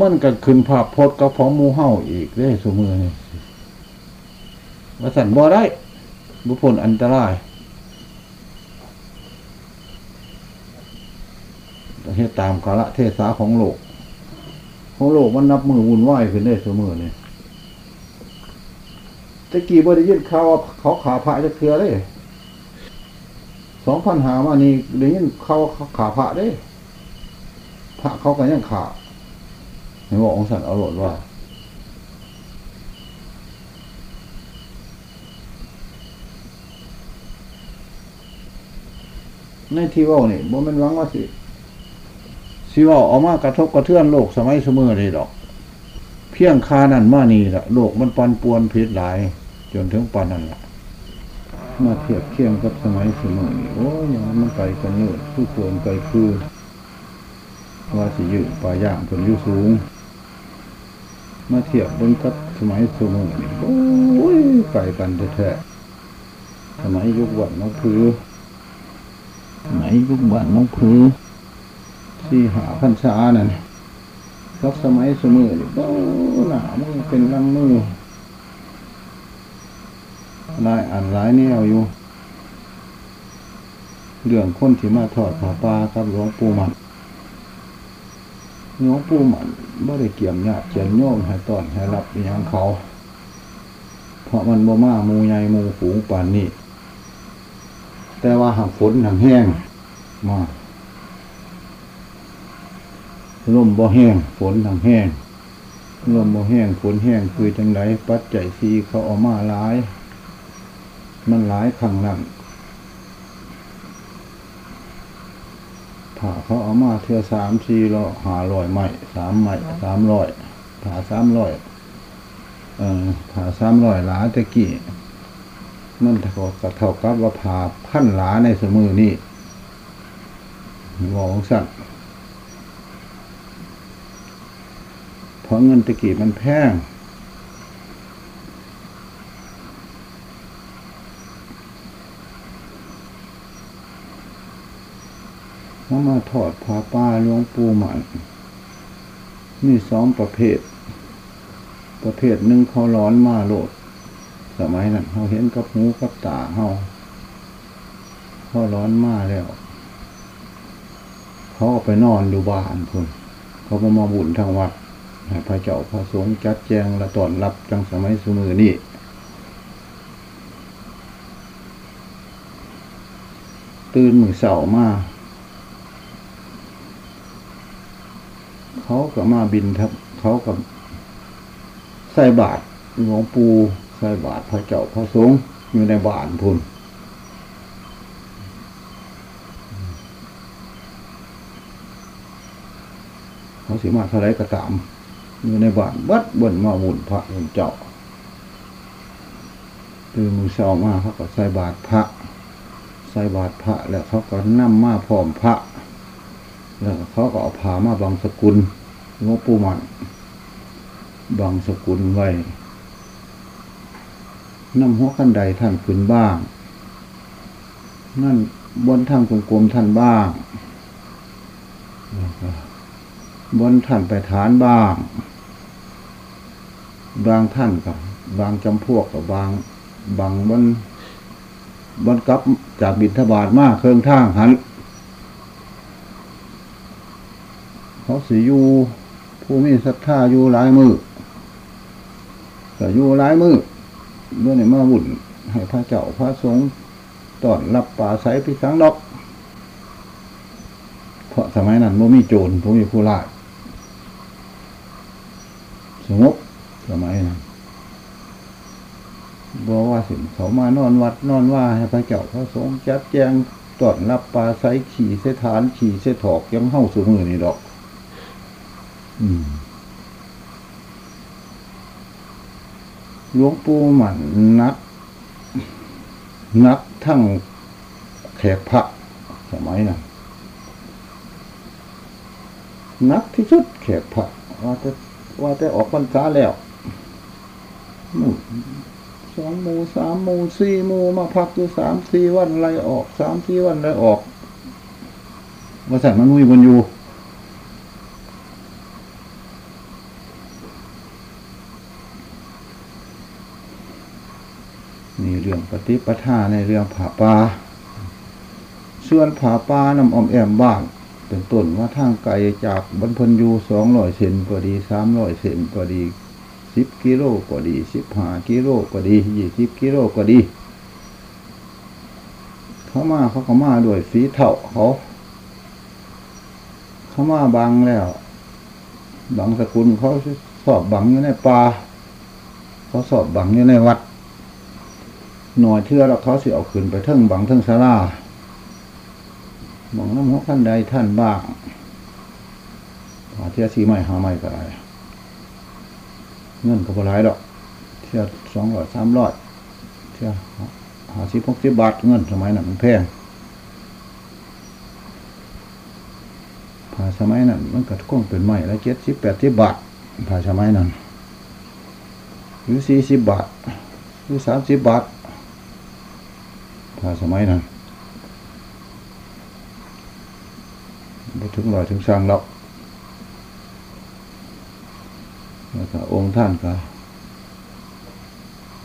[SPEAKER 1] มันก็ขึ้นภาพพจน์กับของมูเฮาอีกได้สมือนี่ว่าสันบ่ได้บุพลอันตราย เฮ็ดตามกาลเทศะของโลก ของโลกมันนับมือวุ่นวายขึ้นได้เสมอเนี่ยตะกี้บ่ได้ยินข่าวว่าเขาขาพระจะเทือเลยสองพันหามานี่ได้ยินข่าวเขาขาพระเด้ พระเขาก็ยังขาเห็นบอกองค์สันเอาโหลดว่าในที่ว่านี่บ่แมันวังว่าสิ สิว่าออกมากระทบกระเทือนโลกสมัยเสมอเลยดอก เพียงคานั่นมานี่ละโลกมันปันป่วนผิดหลาย จนถึงปานนั้นละมาเทียบเคียงกับสมัยเสมอนี่โอ้ยอย่างมันไกลกันเยอะคือควรไกลคือว่าสิยืดปลาย่างจนยุสูง มาเทียบเบิ่งกับสมัยเสมอนี่โอ้ยไกลกันแท้สมัยยุควันน้องพือไหนยุคบ้านน้องผื อที่หาพันษานั่นรับสมัยสมือนี่ก็หนามือเป็นลังมือลายอันลายแนวอยู่ เรื่องคนที่มาทอดผ้าป่ากับหลวงปู่มันหลวงปู่มันไม่ได้เกี่ยมญาเจียนโยมให้ตอนให้รับอย่างเขา เพราะมันบ่มามูใหญ่มูฝูงป่านนี้ แต่ว่าหากฝนหางแห้งมา ลมบ่แห้งฝนหางแห้งลมบ่แห้งฝนแห้งคือจังไรปัจจัยสีเขาเออกมาหลาย มันหลายขังนั่นถ้าเขาเอามาเทือสามสี่ร้อยหาร้อยไม้สามไม้สามร้อยผ่าสามร้อยเอ่อผ่าสามร้อยหลาตะกี้มันเท่ากับเท่ากับว่าผ่าพันหลาในสมือนี่บอก ของเพราะเงินตะกี้มันแพงเขามาถอดผ้าป้าหลวงปู่หมันมีสองประเภท ประเภทหนึ่งเขาร้อนมาโลด สมัยนั้นเขาเห็นกับหูกับตาเขาเขาร้อนมาแล้ว เขาไปนอนอยู่บ้านพุ่นเขาก็มาบุญทางวัด พระเจ้าพระสงฆ์จัดแจงและตอนรับจังสมัยสมือนี่ตื่นมือเสามาเขาก็มาบินทับเขากับใส่บาตรหลวงปู่ใส่บาตรพระเจ้าพระสงฆ์อยู่ในบ้านพุ่นเขาสิมาเท่าไรก็ตาม อยู่ในบ้านวัดบนมาบุญพระเจ้าตื่นมือเช้ามาเขาก็ใส่บาตรพระใส่บาตรพระ แล้วเขาก็นั่มมาพร้อมพระ แล้วเขาก็เอาผ้ามาบางสกุลหลวงปู่มันบางสกุลไว้น้ำหัวขั้นใดท่านขึ้นบ้าง นั่นบนทางกลมๆท่านบ้างบนท่านไปฐานบ้าง บางท่านกับบางจำพวกกับบางบางบนบนกลับจากบินทบาทมากเครื่องท่างหันเขาสิอยู่ผู้มีศรัทธาอยู่หลายมือก็อยู่หลายมือเมื่อไหร่มาบุญให้พระเจ้าพระสงฆ์ตอนรับป่าใสพิสังดอก เพราะสมัยนั้นบ่มีโจรบ่มีผู้ร้ายสงบ สมัยนั้นบอกว่าสิเขามานอนวัดนอนว่าให้พระเจ้าพระสงฆ์จัดแจงตอนรับปลาใสขี่เสถานขี่เสถอกยังเข้าสู่มือนี่ดอก อืมหลวงปู่หมันนัก นักทั้งแขกพระสมัยนั้นนักที่สุดแขกพระว่าจะว่าจะออกพรรษาแล้ว สองหมูสามหมูสี่หมูมาพักอยู่สามสี่วันไรออกสามสี่วันไรออกว่าสันมันมีบนอยู่นี่เรื่องปฏิปทาในเรื่องผาปลาส่วนผาปานำอมแอมบ้านเป็นต้นว่าทางไกลจากบรรพนยูสองร้อยเซนก็ดีสามร้อยเซนก็ดี สิบกิโลก็ดีสิบห้ากิโลก็ดียี่สิบกิโลก็ดี เขามาเขาก็มาด้วยฝีเท่าเขา เขามาบังแล้วบังสกุลเขาสอบบังอยู่ในป่าเขาสอบบังอยู่ในวัดหน่อยเทื่อแล้วเขาสิเอาขึ้นไปเทิงบังเทิงสาราบังน้ำหัวขั้นใดท่านบ้างหาเที่ยสีใหม่หาใหม่ก็ได้ เงินก็บ่หลายดอกเที่ยสองร้อยสามร้อยเที่ยหาสิบหกสิบบาทเงินสมัยนั้นมันแพงผ่าสมัยนั้นมันก็คงเป็นใหม่ละเจ็ดสิบแปดสิบบาทผ่าสมัยนั้นหรือสี่สิบบาทหรือสามสิบบาทผ่าสมัยนั้นบ่ถึงร้อยถึงสร้างแล้ว แล้วก็องค์ท่านก็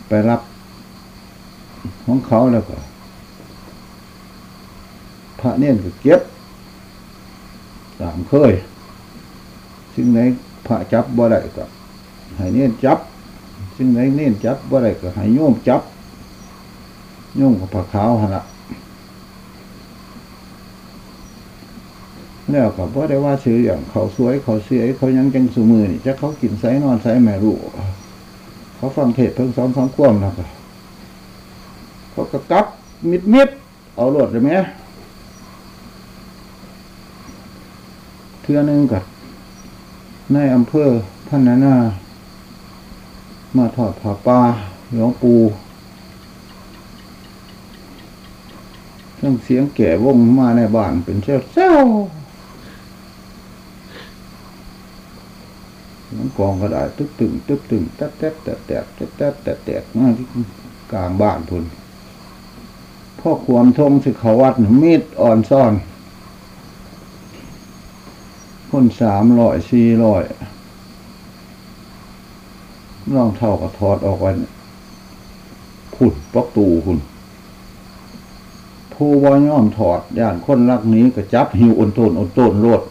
[SPEAKER 1] ไปรับของเขาแล้วก็ พระเนี่ยก็เก็บตามเคย ซึ่งไหนพระจับบ่ได้ก็ให้เนี่ยจับ ซึ่งไหนเนี่ยจับบ่ได้ก็ให้โยมจับโยมกับพระขาวหันละ แล้วก็บ่ได้ว่าชื่ออย่างเขาสวยเขาเสียเขายังจังสูมือนี่จะเขากินไสนอนไสแม่รู้เขาฟังเทศเพิ่งสองสองควมแล้วก็เขาก็กลับ มิดมิดเอาโลดเลยไหมเทือนึงกับในอำเภอพันนานามาถอดผ้าป่าหลวงปู่เครื่องเสียงแก่วงมาในบ้านเป็นเจ้าเจ้า มันกองก็ได้ตึ๊บตึงตึ๊บตึงแทบแทบแตกแตกแทบแทบแตกแตกมากกลางบ้านพุ่นพ่อความทงสิขาวัดมีดอ่อนซ่อน คนสามร้อยสี่ร้อยน้องเท่ากับทอดออกวันขุนปักตูคุณผู้วาย่อมถอดย่านคนรักนี้ก็จับหิวอนโตนอนโตนโลด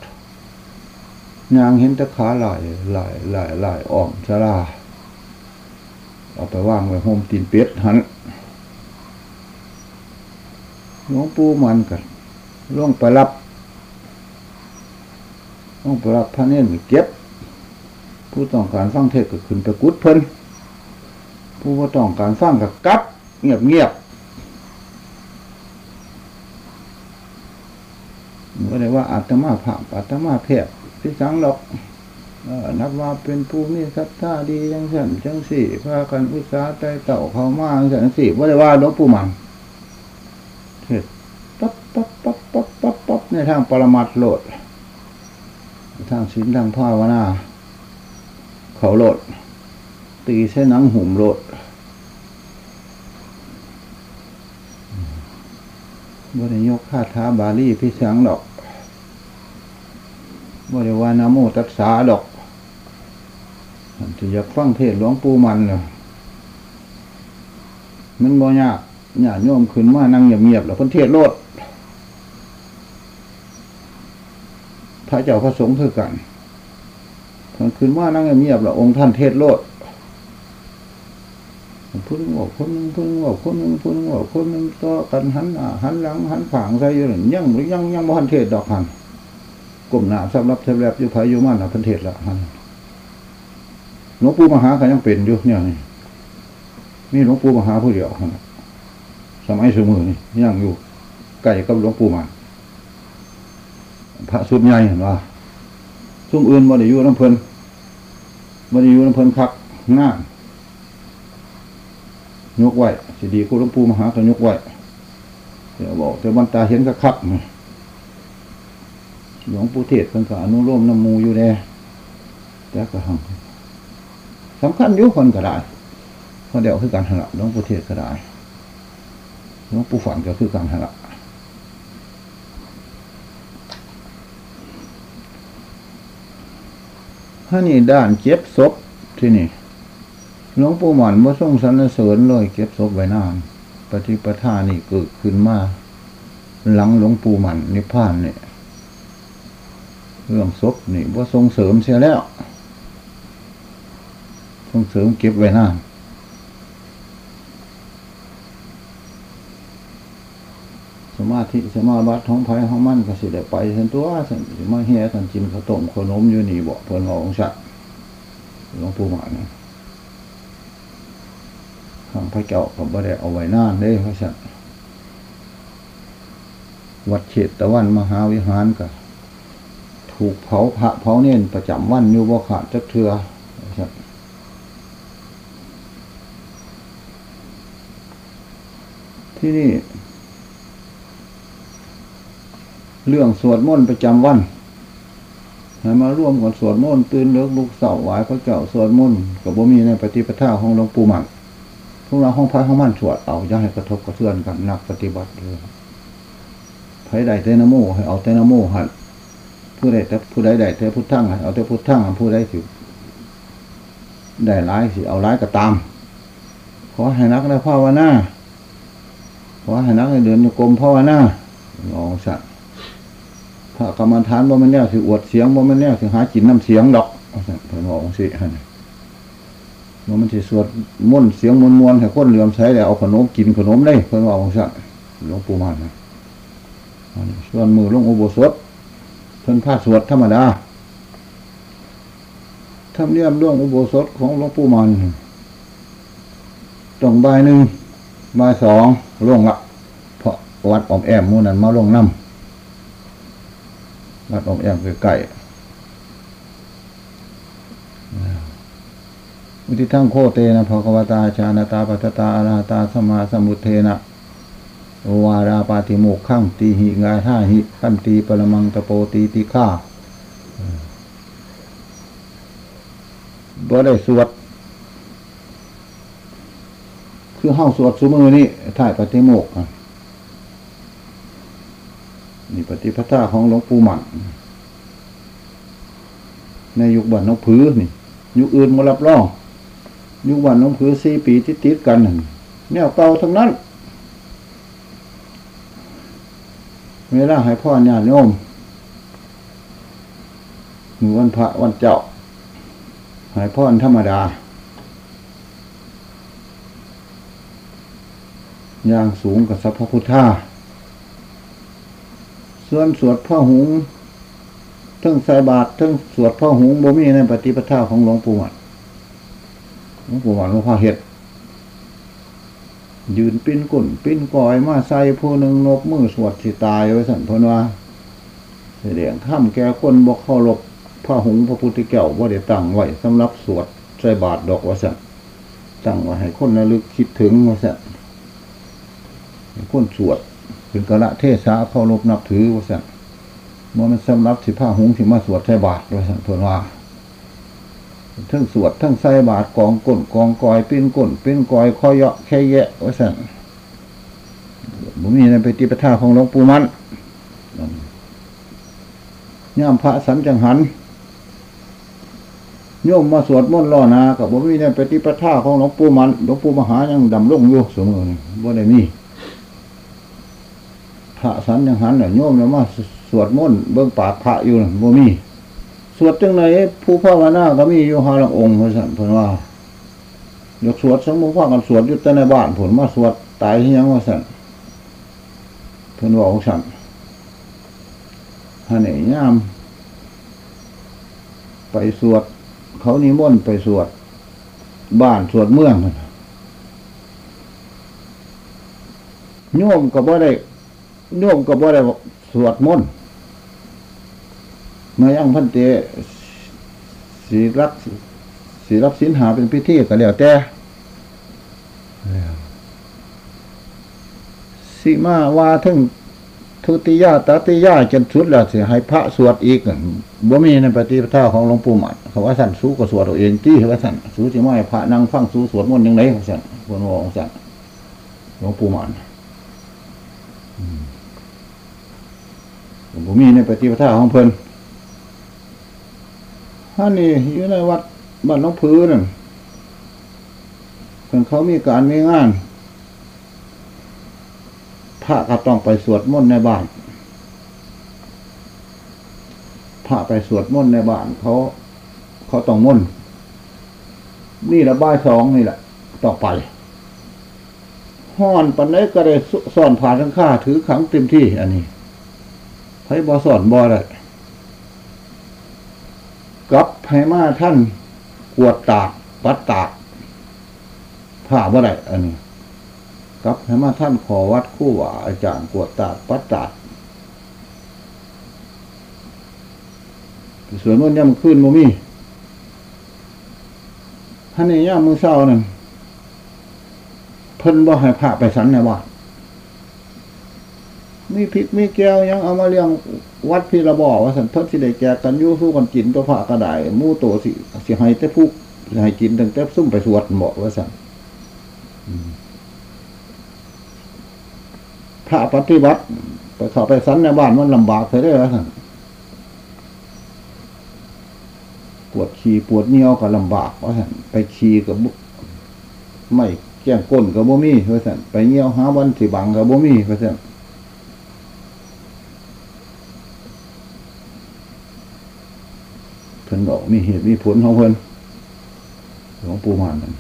[SPEAKER 1] ยางเห็นตะขาหลายหลายหลายหลายอ่อมชราเอาไปว่างไว้โฮมตีนเป็ดหันหลวงปู่มันกันล่วงไปรับล่วงไปรับพระเนนเก็บ ผู้ต้องการฟังเทศก็ขึ้นไปกุดเพิ่นผู้ว่าต้องการฟังก็กลับ เงียบเงียบไม่ได้ว่าอาตมาผ่าอาตมาแพทย์ พิสังหรอกนับว่าเป็นผู้มีศรัทธาดีจังสันจังสี่พากันอุตสาใจเต่าเขามาจังสันสี่ไม่ได้ว่าหลวงปู่มันเทศปั๊บปั๊บปั๊บปั๊บปั๊บปั๊บในทางปรมัตถ์โลด ทางศีลทางภาวนาเขาโหลด ตีใช้หนังหุ่มโหลดบ่ได้ยกคาถาบาลีพิสังดอก บ่ได้ว่านะโมตัสสาดอกอันที่อยากฟังเทศหลวงปู่มันเลยมันบ่ยากญาติโยมขึ้นมานั่งเงียบๆแล้วพิ่นเทศโลดพระเจ้าพระสงฆ์คือกันท่านขึ้นว่านั่งเงียบๆแล้วองค์ท่านเทศโลดพูดนึงบอกคนนึงพูดนึงบอกคนนึงพูดนึงบอกคนนึงต่อกันหันหน้าหันหลังหันขวางใส่อยู่นั่นยังยังยังบ่ทันเทศดอกหัน กลมหน้าสำรับสำรับอยู่ภายอยู่มันนะพันเทศละหันหลวงปู่มหาก็ยังเป็นอยู่เนี่ยนี่มีหลวงปู่มหาผู้เดียวสมัยสมือนี่ยังอยู่ใกล้กับหลวงปู่มันพระสุดใหญ่เห็นว่าซุ่มอื่นบ่ได้อยู่น้ำเพลินบ่ได้อยู่น้ำเพลินคักงานยกไหวสิดีกูหลวงปู่มหาก็ยกไหวเดี๋ยวบอกแต่วันตาเห็นก็คักนี่ หลวงปู่เทศเพิ่นก็อนุโลมน้ำมูอยู่แน่แต่ก็หังสำคัญยุคนก็ได้เพราะเดี๋ยวคือการหันละหลวงปู่เทศก็ได้หลวงปู่ฝันก็คือการหันละถ้านี่ด้านเจ็บศพที่นี่หลวงปู่หมันว่าทรงสรรเสริญเลยเก็บศพไว้นานปฏิปทานี่เกิดขึ้นมาหลังหลวงปู่หมันนิพพานเนี่ย เรื่องศพนี่ว่าทรงเสริมเสียแล้วส่งเสริมเก็บไว้นานสมาธิสมาบัติท้องไผ่ห้องมั่นก็สิได้ไปเห็นตัวสันมาเฮียสันจินข้าวต้มขนมอยู่นี่บอกเพิ่นบองศักดิ์หลวงปู่หมานะข้างพระเจ้าก็บ่ได้เอาไว้นานเด้พระสันวัดเฉตตะวันมหาวิหารก็ ถูกเผาพระเผาเน้นประจำวันอยู่บ่ขาดจักเทือครับที่นี่ เรื่องสวดมนต์ประจำวันให้มาร่วมกันสวดมนต์ตื่นเลิกลุกเสาไหวพระเจ้าสวดมนต์กับบ่มีในปฏิปทาของหลวงปู่หมันพวกเราห้องพระห้องมั่นสวดเอาอย่าให้กระทบกระเทือนกันนักปฏิบัติเลยไผใดเตนโมให้เอาเตนโมหัด ผู้ใดแต่ผู้ใดใดแต่พุทธังเอาแต่พุทธังผู้ใดสิได้ร้ายสิเอาร้ายก็ตาม ขอให้นักได้ภาวนาขอให้นักได้เดินโยกรมภาวนาลองสัตว์พระกรรมฐานบ่มันแน่สิอวดเสียงบ่มันแน่สิหาจินน้ำเสียงดอกเพิ่นบอกสิฮะว่ามันสิสวดม่นเสียงมวลมวลให้คนเหลื่อมใช้แล้วเอาขนมกินขนมได้เพิ่นบอกสัตว์หลวงปู่มันนะส่วนมือลงอุโบสถ เพิ่นพาสวดธรรมดาทำเนียมร่วงอุโบสถของหลวงปู่มันตรงบายหนึ่งบายสองลงละเพราะวัดออมแอมมูนั้นมาลงน้ำวัดออมแอมคือไก่วิธีทั้งโคเตนะภควตาชาณตาปัตตาอนาตาสมาสมุทเทนะ วาราปาติโมกขังตีหิงายท่าหิขันตีปรมังตะโปตีติฆาบ่ได้สวด คือห้าสวดสุมือนี่ถ่ายปฏิโมกนี่ปฏิปทาของหลวงปู่หมันในยุคบันนกผือนี่ ยุคอื่นมารับรองยุคบันนกผือสี่ปีที่ติดกัน แนวเก่าทั้งนั้น เวลาให้พ่อญาติโยมมือวันพระวันเจ้าให้พ่อธรรมดา อย่างสูงกับสัพพพุทธาส่วนสวดพ่อหุงทั้งใส่บาตรทั้งสวดพ่อหุงบ่มีในปฏิปทาของหลวงปู่หมันหลวงปู่หมันหลวงพ่อเห็ด ยืนปิ้นกุ่นปิ้นกอยมาใส่ผู้หนึ่งนกมือสวดสิตายไว้สันพนว่าเสียงข้ามแก่คนบอกข้ารบพระหงพระพุทธเจ้าว่าเดี๋ยวตั้งไว้สำหรับสวดใส่บาทดอกวสันตั้งไว้ให้คนระลึกคิดถึงวสันคนสวดเป็นกระเทศะข้ารบนับถือวสันมันสำหรับสิผ้าหงที่มาสวดใส่บาทวสันพนว่า ทั้งสวดทั้งใส่บาทกองก้นกองกอยปิ้นก้นปิ้นกอยคอยเยาะแค่แยะว่าสั่งบุมีในปฏิปทาของหลวงปู่มันย่ามพระสันจังหันโยมมาสวดมนต์ล่อนากับบุมีในปฏิปทาของหลวงปู่มันหลวงปู่มหายังดำลงอยู่เสมอบ่ได้มีพระสันจังหันเนี่ยโยมเนี่ยมาสวดมนต์เบื้องปากพระอยู่บ่มี สวดจังไหนผู้ภาวนาก็มีอยู่ห้าลังองค์เพราะสันเพิ่นว่ายกสวดสมมุติว่ากันสวดอยู่แต่ในบ้านผลมาสวดตายที่ยังว่าสันเพิ่นว่าของสันฮันไหนยาม ไปสวด เขานิมนต์ไปสวด บ้านสวดเมืองโยมก็บ่ได้โยมก็บ่ได้สวดมนต์ มื่อยังพันเตสีรักสีรับสินหาเป็นพิธีก็แล้วแต่สีมาว่าทั้งทุติยาตติยาจนสุดแล้วเสียให้พระสวดอีกบ่มีในปฏิปทาของหลวงปู่หมันเขาว่าสั่นสู้ก็สวดตัวเองจี้เขาว่าสั่นสู้จีไม่พระนั่งฟังสู้สวดมนต์ยังไงเขาสั่นคนวองสั่นหลวงปู่หมันบ่มีในปฏิปทาของเพิ่น ท่านนี่อยู่ในวัดบ้านน้องพื้นนั่นเป็นเขามีการมีงาน พระก็ต้องไปสวดมนต์ในบ้าน พระไปสวดมนต์ในบ้าน เขา เขาต้องมนต์นี่ละบ้ายสองนี่แหละต่อไปห้อนปันนี้ก็ได้สอนผ่านทั้งข้าถือขังเต็มที่ อันนี้ไพ่บอสอนบอเลย กับไพ่มาท่านกวดตากปัดตากผ่าบ่ได้อันนี้กับไพ่มาท่านขอวัดคู่ว่าอาจารย์กวดตากปัดตากสวนมันย่ำขึ้นโมมี่ท่านนี่ย่ำมือเศร้านั่นเพิ่นบ่ให้พระไปสันในวัด มีพริกมีแก้วยังเอามาเลี้ยงวัดพี่ระบอกว่าสันเพิ่นสิได้แจกกันยู่สู้กันจินตัวพระกระไดมู่โตสิสิให้แต่ผู้ให้จินตั้งแต่ซุ่มไปสวดเหมาะว่าสันพระปฏิบัติไปเข้าไปสันในบ้านมันลำบากเลยได้ว่าสันปวดขี่ปวดเนียวก็ลำบากว่าสันไปขี่กับไม่แก้งก้นกับบ่มีเพื่อสันไปเงี้ยวหาวันสิบังกับบ่มีเพื่อสัน พิ่นบอกมีเหตุมีผลของเพิ่นหลวงปู่มานนั้น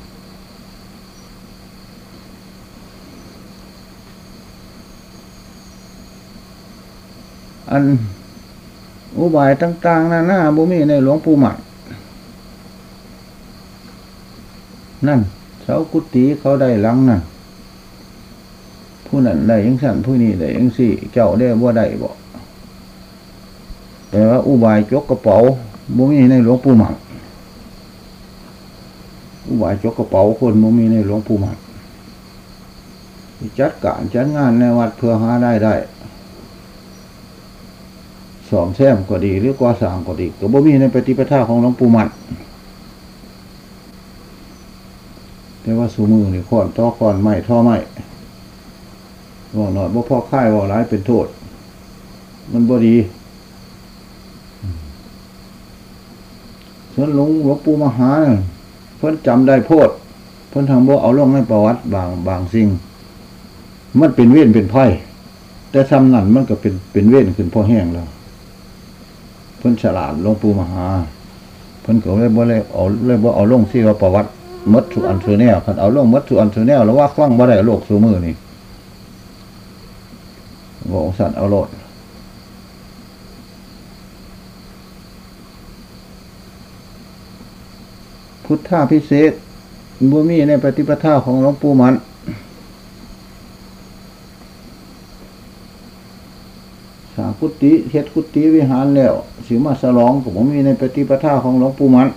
[SPEAKER 1] อันอุบายต่าง ๆนานาบ่มีในหลวงปู่หมันนั่นเสากุฏิเขาได้ลังนั่นผู้นั้นได้ยังสั่นผู้นี้ได้ยังสี่ เจ้าได้ว่ได้บอกแต่ว่าอุบายจกกระเป๋า บ่มีในหลวงปู่หมันอุบายจกกระเป๋าคนบ่มีในหลวงปู่หมันจัดการจัดงานในวัดเพื่อหาได้ได้สอมแซมก็ดี หรือกว่าสางก็ดีก็บ่มีในปฏิปทาของหลวงปู่หมันแต่ว่าสูมือนี่ค้อนต่อค้อนไม่ท่อไม่บอกหน่อยว่าพ่อค่ายว่าร้ายเป็นโทษ มันบ่ดี ส่นหลวงหลวงปู่มหาเพิ่นจำได้โพดเพิ่นทางบ่เอาลงในประวัติบางบางสิ่ง มันเป็นเว้นเป็นไพ่แต่ซ้ำนั่นมันก็เป็นเป็นเว้นขึ้นพอแห้งแล้วเพิ่นฉลาดหลวงปู่มหาเพิ่นก็เลยบ่เลยเอาเลยบ่เอาลงที่ว่าประวัติมดสุอันสุแนวคันเอาลงมดสุอันสุแนวแล้วว่าคลั่งบ่ได้โลกสูมือนี่บอกสัตว์เอาโลด พุทธาพิเศษบุมีในปฏิปทาของหลวงปู่มัน สากุติเทศกุติวิหารแล้วสิมาสลองผมมีในปฏิปทาของหลวงปู่มัน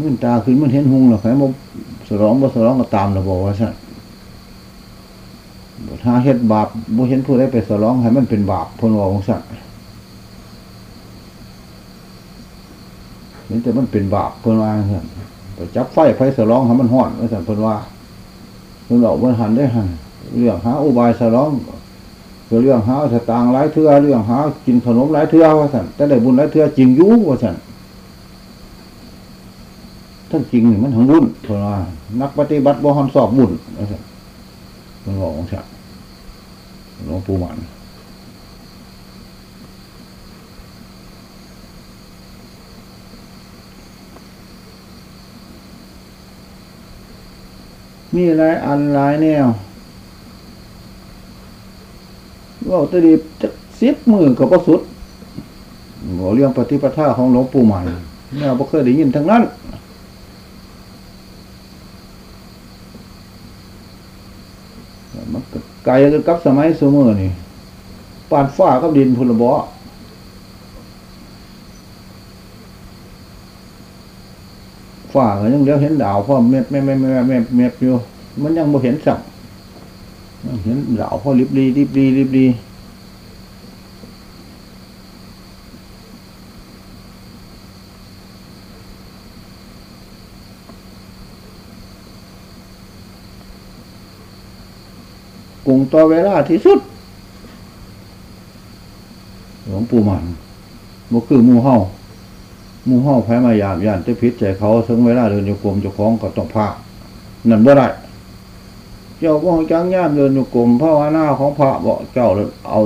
[SPEAKER 1] มื่นตาขึ้นมันเห็นหงหรอใครบ่สรองบ่สรองก็ตามระบอกว่าสั่น ถ้าเฮ็ดบาปบ่เห็นผู้ใดไปสร้องให้มันเป็นบาปพลวของสั่นเห็นแต่มันเป็นบาปพลว่าสั่นไปจับไฟไฟสร้องให้มันห้อนว่าสั่นพลว่าเพิ่นบอกว่าหันได้หันเรื่องหาอุบายสร้องเรื่องหาสตางหลายเทื่อเรื่องหากินขนมหลายเทื่อว่าสั่นแต่ได้บุญหลายเทื่อจริงยู่ว่าสั่นทั้งจริงมันทั้งบุญเพราะว่านักปฏิบัติบ่ฮอนสอบบุญนะครัมันบอกของฉัน หลวงปู่หมันมีอะไรอันหลายแนวว่าตดีจะสิบมือกับประสุดบอกเรื่องปฏิปทาของหลวงปู่ใหมันแนวบ่เคยได้ยินทั้งนั้น ไกลกับสมัยสมือนี่ปานฝ้ากับดินพุนบอฝ้าก็ยังเลี้ยวเห็นดาวพ่อเม็ดเม็ดเม็ดเม็ดเม็ดเม็ดอยู่มันยังบ่เห็นสักเห็นดาวพ่อริบรีริบรีริบรี กุงต่อเวลาที่สุด หลวงปู่มันบ่คือมูเฮามูเฮาแพ้มายามย่านจะพิษใจเขาถึงเวลาเดินโยกรมเจ้าของก็ต้องพานั่นบ่ได้เจ้าบ่จังย่ามเดินโยกรมพระวานาของพระบอกเจ้าเอา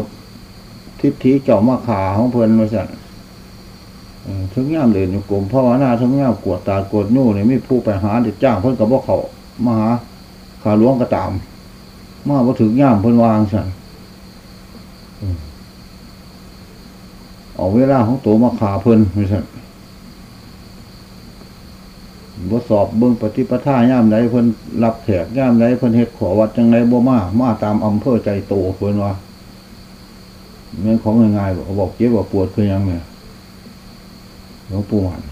[SPEAKER 1] ทิฏฐิเจ้ามาขาของเพลินมาสั่นถึงย่ามเดินอยู่กลมภาวนาถึงย่ามกวดตากวดนู่นี่ไม่ผู้ไปหาเด็ดจ้างเพิ่นกับว่าเขามาหาขาหลวงก็ตาม มาพอถึงย่ามเพิ่นวางสั่นเอาเวลาของตัวมาขาเพิ่นไม่สั่นบทสอบเบื้องปฏิปทาย่ามใดเพิ่นรับแขกย่ามใดเพิ่นเฮ็ดขอวัดจังไรบ่มามาตามอำเภอใจโตเพิ่นว่าเมื่อของง่ายๆบอกบอกเจ็บว่าปวดคือยังเนี่ยหลวงปู่มัน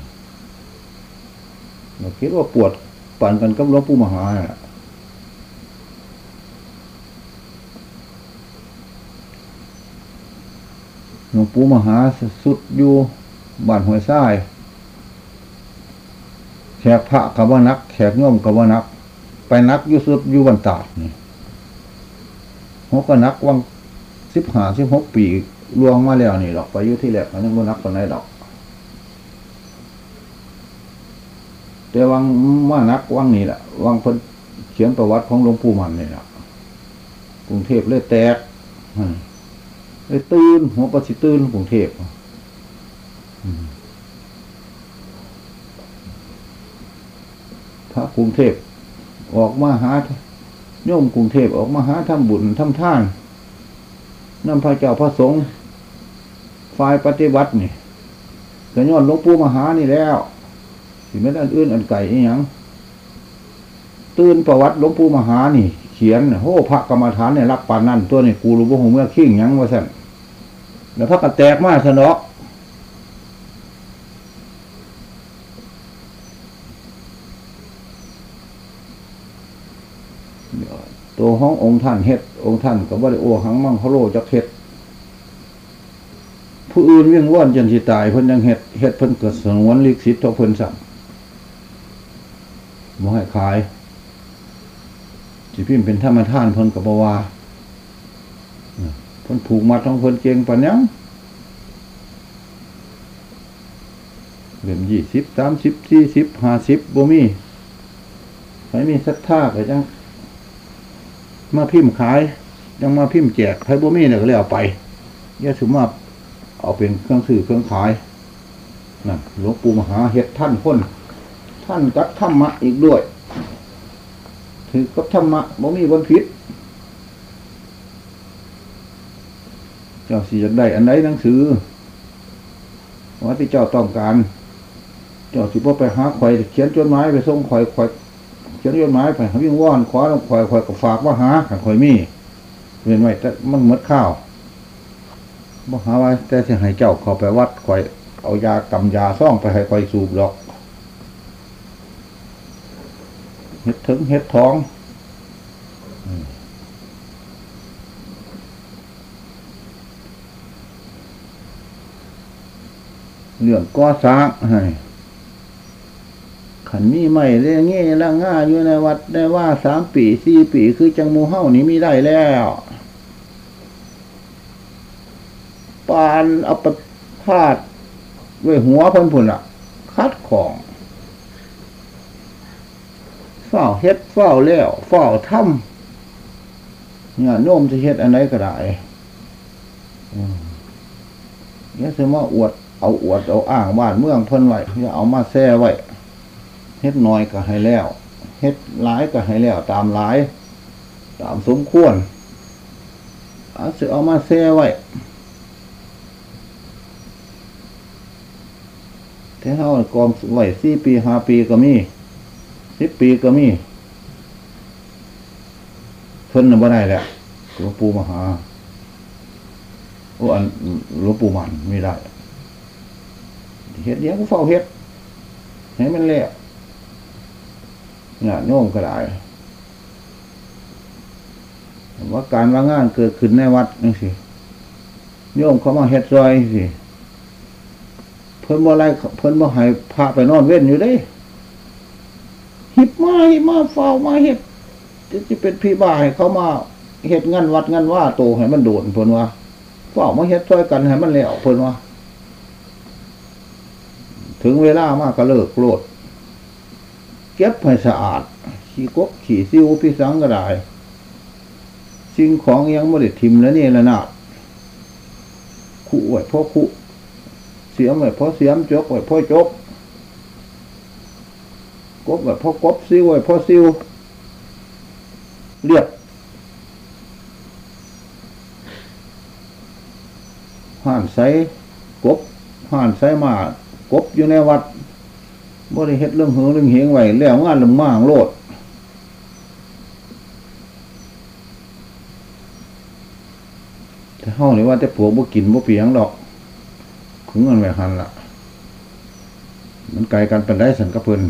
[SPEAKER 1] เราคิดว่าปวดปั่นกันกับหลวงปู่มหาเนี่ย หลวงปู่มหาสุดอยู่บ้านห้วยทรายแขกพระกับว่านัก แขกโยมกับว่านัก ไปนักอยู่สุดอยู่บันตาดนี่เขาก็นักวังสิบห้าสิบหกปีลวงมาแล้วนี่หรอกไปอยู่ที่แหลกมันยังบ่นักคนไหนดอกแต่วังว่านักวังนี่แหละวังเพิ่นเขียนประวัติของหลวงปู่มันนี่แหละกรุงเทพเลยแตก เลยตื่นหัวประสิตื่นกรุงเทพพระกรุงเทพออกมาหาโยมกรุงเทพออกมาหาทำบุญทำท่านนำพระเจ้าพระสงฆ์ฝ่ายปฏิบัตินี่ก็ย้อนหลวงปู่มหานี่แล้วสิไม่ได้อื่นอันไก่อีหยังตื่นประวัติหลวงปู่มหานี่ เขียนโอ้พระกรรมฐานเนี่ยรักปานนั่นตัวนี่กูรู้ว่าหงเมื่อขิ้งยังว่าสั่นแล้วพระกระแตกมาสนอกตัวห้ององค์ท่านเฮ็ด องค์ท่านกับว่าได้โอหังมั่งเขาโลจักเฮ็ด ผู้อื่นเวียงว่อนจนสิตายเพิ่นยังเฮ็ดเฮ็ดเพิ่นเกิดสงวนลิขสิทธิ์ทเพิ่นสั่งบ่ให้ขาย สิพิมพ์เป็นธรรมทานเพิ่นกับบวาเพิ่นผูกมัดของเพิ่นเก่งปัญญังเหลี่ยมยี่สิบสามสิบสี่สิบห้าสิบบ่มีใครมีศรัทธาก็จังมาพิมพ์ขายยังมาพิมพ์แจกไพบ่มีเนี่ยก็เลยเอาไปยาสุมาเอาเป็นเครื่องสื่อเครื่องขายนั่นหลวงปู่มหาเฮ็ดท่านคนท่านกัดธรรมะอีกด้วย ถือกับธรรมะบ่มีบนพิษเจ้าสิอยากได้อันไหนหนังสือว่าที่เจ้าต้องการ เจ้าสิบ่ไปหาข่อยเขียนจดหมายไปส่งข่อยข่อยเขียนจดหมายไปวิ่งว่อนขอลงข่อยข่อยก็ฝากว่าหาข่อยมีเวียนไว้แต่มันมดข้าวบ่หาไว้แต่สิให้เจ้าเขาไปวัดข่อยเอายากำยาซ่องไปให้ข่อยสูบดอก เฮ็ดถึงเฮ็ดท้องเรื่องก่อสร้างให้ขันมีไม่เรื่องงี้ละง่าอยู่ในวัดได้ว่าสามปีสี่ปีคือจังมูเฮ้านี้มีได้แล้วปานเอาไปพาดไว้หัวพันผุนอะ คัดของ ฝ้าเฮ็ดเฝ้าแล้วเฝ้าทำเนี่ยโน้มจะเฮ็ดอันไหนก็ได้เนี่ยสมมติอวด เอาอวดเอาอ้างบ้านเมืองเพิ่นไว้อย่าเอามาแซ่ไว้เฮ็ดน้อยก็ให้แล้วเฮ็ดหลายก็ให้แล้ว ตามหลาย ตามสมควรเอาสือเอามาแซ่ไว้ถ้าเฮากองไหวสี่ปีห้าปีก็มี สิบปีก็มีเพิ่นน่ะบ่ได้แหละหลวงปู่มหาโอ้อันหลวงปู่มันไม่ได้เฮ็ดเดียวก็เฝ้าเฮ็ดให้มันเละงานโน้มก็ได้ว่าการว่างานเกิดขึ้นในวัดนี่สิโยมเขามาเฮ็ดซอยสิเพิ่นบ่ไรเพิ่นบ่ให้พาไปนอนเว้นอยู่ได้ หิบมาหิบมาเฝ้ามาเฮ็ดจะเป็นพี่บ้าให้เขามาเฮ็ดงานวัดงานว่าโตให้มันโดนเพิ่นว่าเฝ้ามาเฮ็ดซอยกันให้มันแล้วเพิ่นว่าถึงเวลามากก็เลิกโกรธเก็บให้สะอาด ขี่กบขี่ซิวพิสังก็ได้สิ่งของยังไม่ได้ทิมแล้วนี่ละนาดคู่ไว้พ่อคู่เสียมไว้พ่อเสียมจกไว้พ่อจก กบไว้พ่อกบซิวไว้พ่อซิวเรียบห่านใสกบห่านใสมากบอยู่ในวัดบริเฮ็ดเรื่องเหือเรื่องเหงไว้แล้วงานลำมางโลดแต่เฮานี่ว่าแต่ผัวบ่กินบ่เปียงดอกถึงเงินไว้หันละมันไกลกันเป็นได้สันกระเพิ่น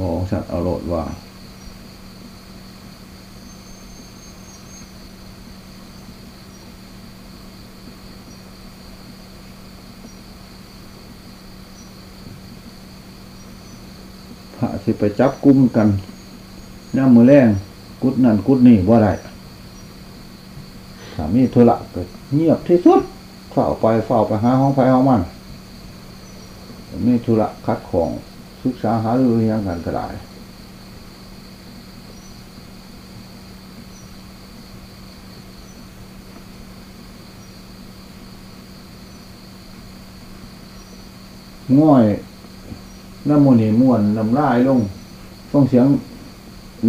[SPEAKER 1] โอ้สัตว์เอาโลดว่า พระสิไปจับกุ้มกันย่ามมือแรงกุดนั่นกุดนี่ว่าได้ถ้ามีธุระก็เงียบที่สุดเฝ้าไปเฝ้าไปหาห้องไฟห้องมันมีธุระคัดของ ศึกษาหาเรื่องยังกันก็ได้ง่อยน้ำมูนี่ม่วนน้ำลายลงฟังเสียง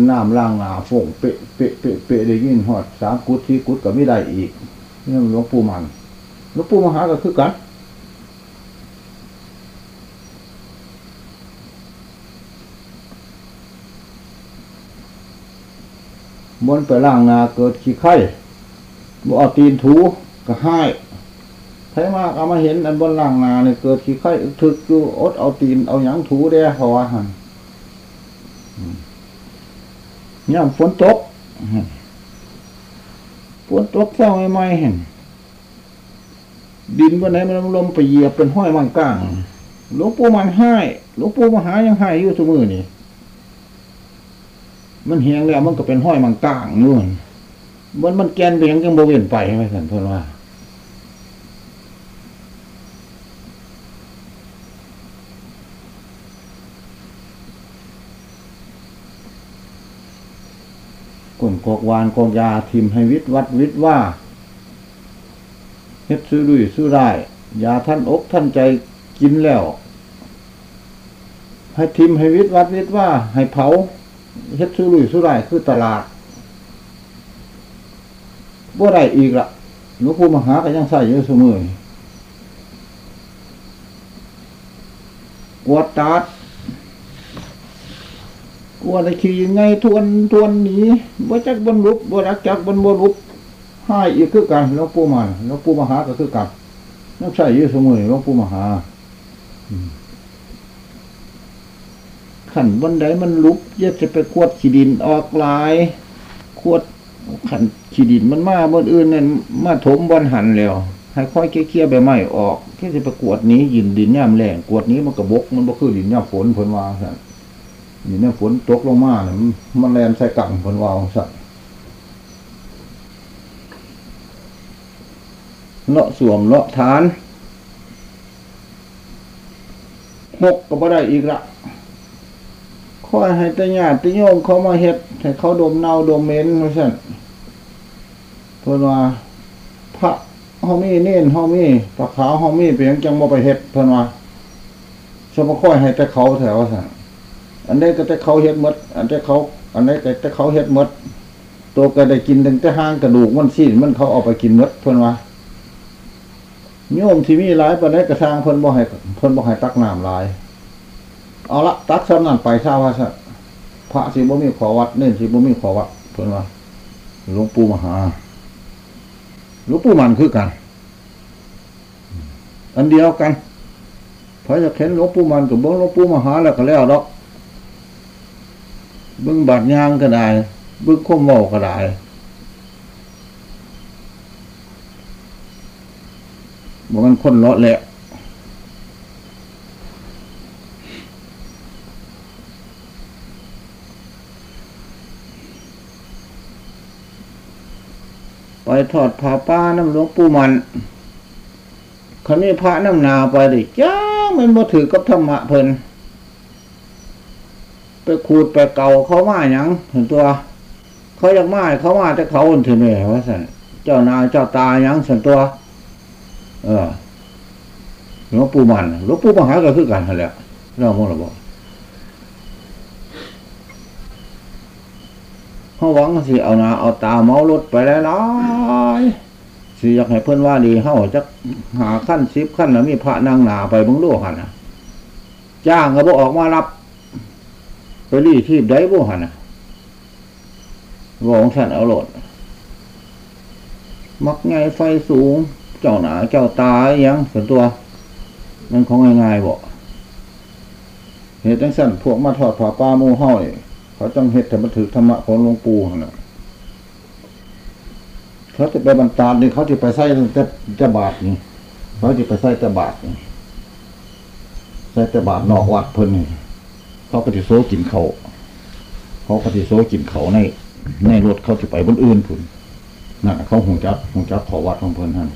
[SPEAKER 1] น้ำล่างหนาฝงเปะเปะเปะเปะได้ยินหอดสามกุดที่กุดก็ไม่ได้อีกนี่หลวงปู่มันหลวงปู่มหาก็คือกัน บนไปล่างนาเกิดขี้ไข่บ่เอาตีนถูก็ให้ใช่มากเอามาเห็นอันบนล่างนาเนี่ยเกิดขี้ไข่ถึกอยู่อดเอาตีนเอาหยังถูเด้เพราะว่าหันย่ำฝนตกฝนตกเศร้าไม่ไม่เห็นดินบนไหนมันลมไปเหยียบเป็นห้อยมังก้างหลวงปู่มันให้หลวงปู่มหายังให้อยู่ทุกมือนี่ มันเหียงแล้วมันก็เป็นห้อยมังก้างนู่นมันมันแกนไปยังยังบเวณไปไหมสันเพื่อนว่าก้นกอกวานกอกยาทิมให้วิทย์วัดวิทย์ว่าเฮ็ดซื้อดุยซื้อได้ยาท่านอกท่านใจกินแล้ว ให้ทิมให้วิทย์วัดวิทย์ว่า ให้เผา เฮ็ดซื้อดุยซื้อได้คือตลาดบ่ได้อีกละหลวงปู่มหาก็ยังใส่อยู่เสมอกวดตาดกวได้ขี่ยังไงทวนทวนหนีบ่จักบนลุบบ่รักจักบนบ่ลุบให้อีกคือกันหลวงปู่มันหลวงปู่มหาก็คือกันน้ำใส่ยืดสมุนหลวงปู่มหา ขันบนใดมันลุบยจะไปขวดขีดินออกลายขวดขันขีดินมันมาบนอื่นนั่นมาถมบนหันแล้วให้ค่อยเคี่ยใบไม้ออกแค่จะไปกวดนี้ยินดินย่ำแรงกวดนี้มันกระบก มันบ่คือดินย่ำฝนผลวาสันนี่เนี่ยฝนตกลงมาเนี่ยมันแลนใส่กังผลวาวสัตว์เลาะสวมเลาะฐานหกก็บ่ได้อีกละ ค่อยให้ตญาติโยมเขามาเฮ็ดให้เขาดมเนาดมเหม็นว่าสั่นเพราะว่าพระเฮามีเน้นเฮามีปลาขาวเฮามีเพียงจังบ่ไปเฮ็ดเพิ่นว่าสมค่อยให้แต่เขาแถวสั่นอันนี้ก็แต่เขาเฮ็ดมด อันนี้เขา อันนี้ก็แต่เขาเฮ็ดมด ตัวก็ได้กินตั้งแต่ห้างกระดูกมันสิ้นมันเขาเอาไปกินมดเพิ่นว่าโยมที่มีหลายปานนี้กระทางเพิ่นบ่ให้เพิ่นบ่ให้ตักน้ำหลาย เอาละตักซ้ำนั่นไปทราบว่าซะพระสิบ่มีขอวัดเน้นสิบ่มีขอวัดเพิ่อนว่าหลวงปู่มหาหลวงปู่มันคือกัน อันเดียวกันพอจะเห็นหลวงปู่มันกับเบิ้งหลวงปู่มหาแล้วก็แล้วดอกเบิ้งบาดยางก็ได้เบิ้งข้อมเมาก็ได้บอกมันคนเลาะแหละ ไปถอดผ้าป้าน้ำหลวงปู่มันเขามีพระน้ำนาไปดิจ้ามันบ่ถือกับธรรมะเพิ่นไปขูดไปเก่าเขามาอย่างเห็นตัว เขาอยากมาให้เขามาแต่เขาอันถือแม่ว่าสันเจ้านายเจ้าตาหยังสันตัว เออหลวงปู่มันหลวงปู่มหาก็คือกันนั่นแหละเราโมระบอก เขาหวังสิเอาหนาเอาตาเมารถไปแล้วล่สิอยากให้เพื่อนว่าดีเขาจะหาขั้นสิบขั้นแล้วมีพระนางหนาไปบังโลหันนะจ้างก็บออกมารับ ไปรีที่ได้บ่หันนะบอกท่านเอาโหลดมักไงไฟสูง เจ้าหนาเจ้าตาอยังส่วนตัว มันของง่ายๆบอกเหตุจังสั้นพวกมาถอดผ้าป้ามูห้อย เขาจังเหตุแต่มาถือธรรมะของหลวงปู่นะเขาจะไปบรรตาลนี่เขาจะไปใส่แต่แต่บาทนี่เขาจะไปใส่แต่บาทนี่ใส่แต่บาทนอกวัดเพิ่นนี่เขาก็จะโซกินเขาเขาก็จะโซกินเขาในในรถเขาจะไปบนอื่นพุ่นนั่นเขาหงจักหงจักขอวัดของเพิ่นท่าน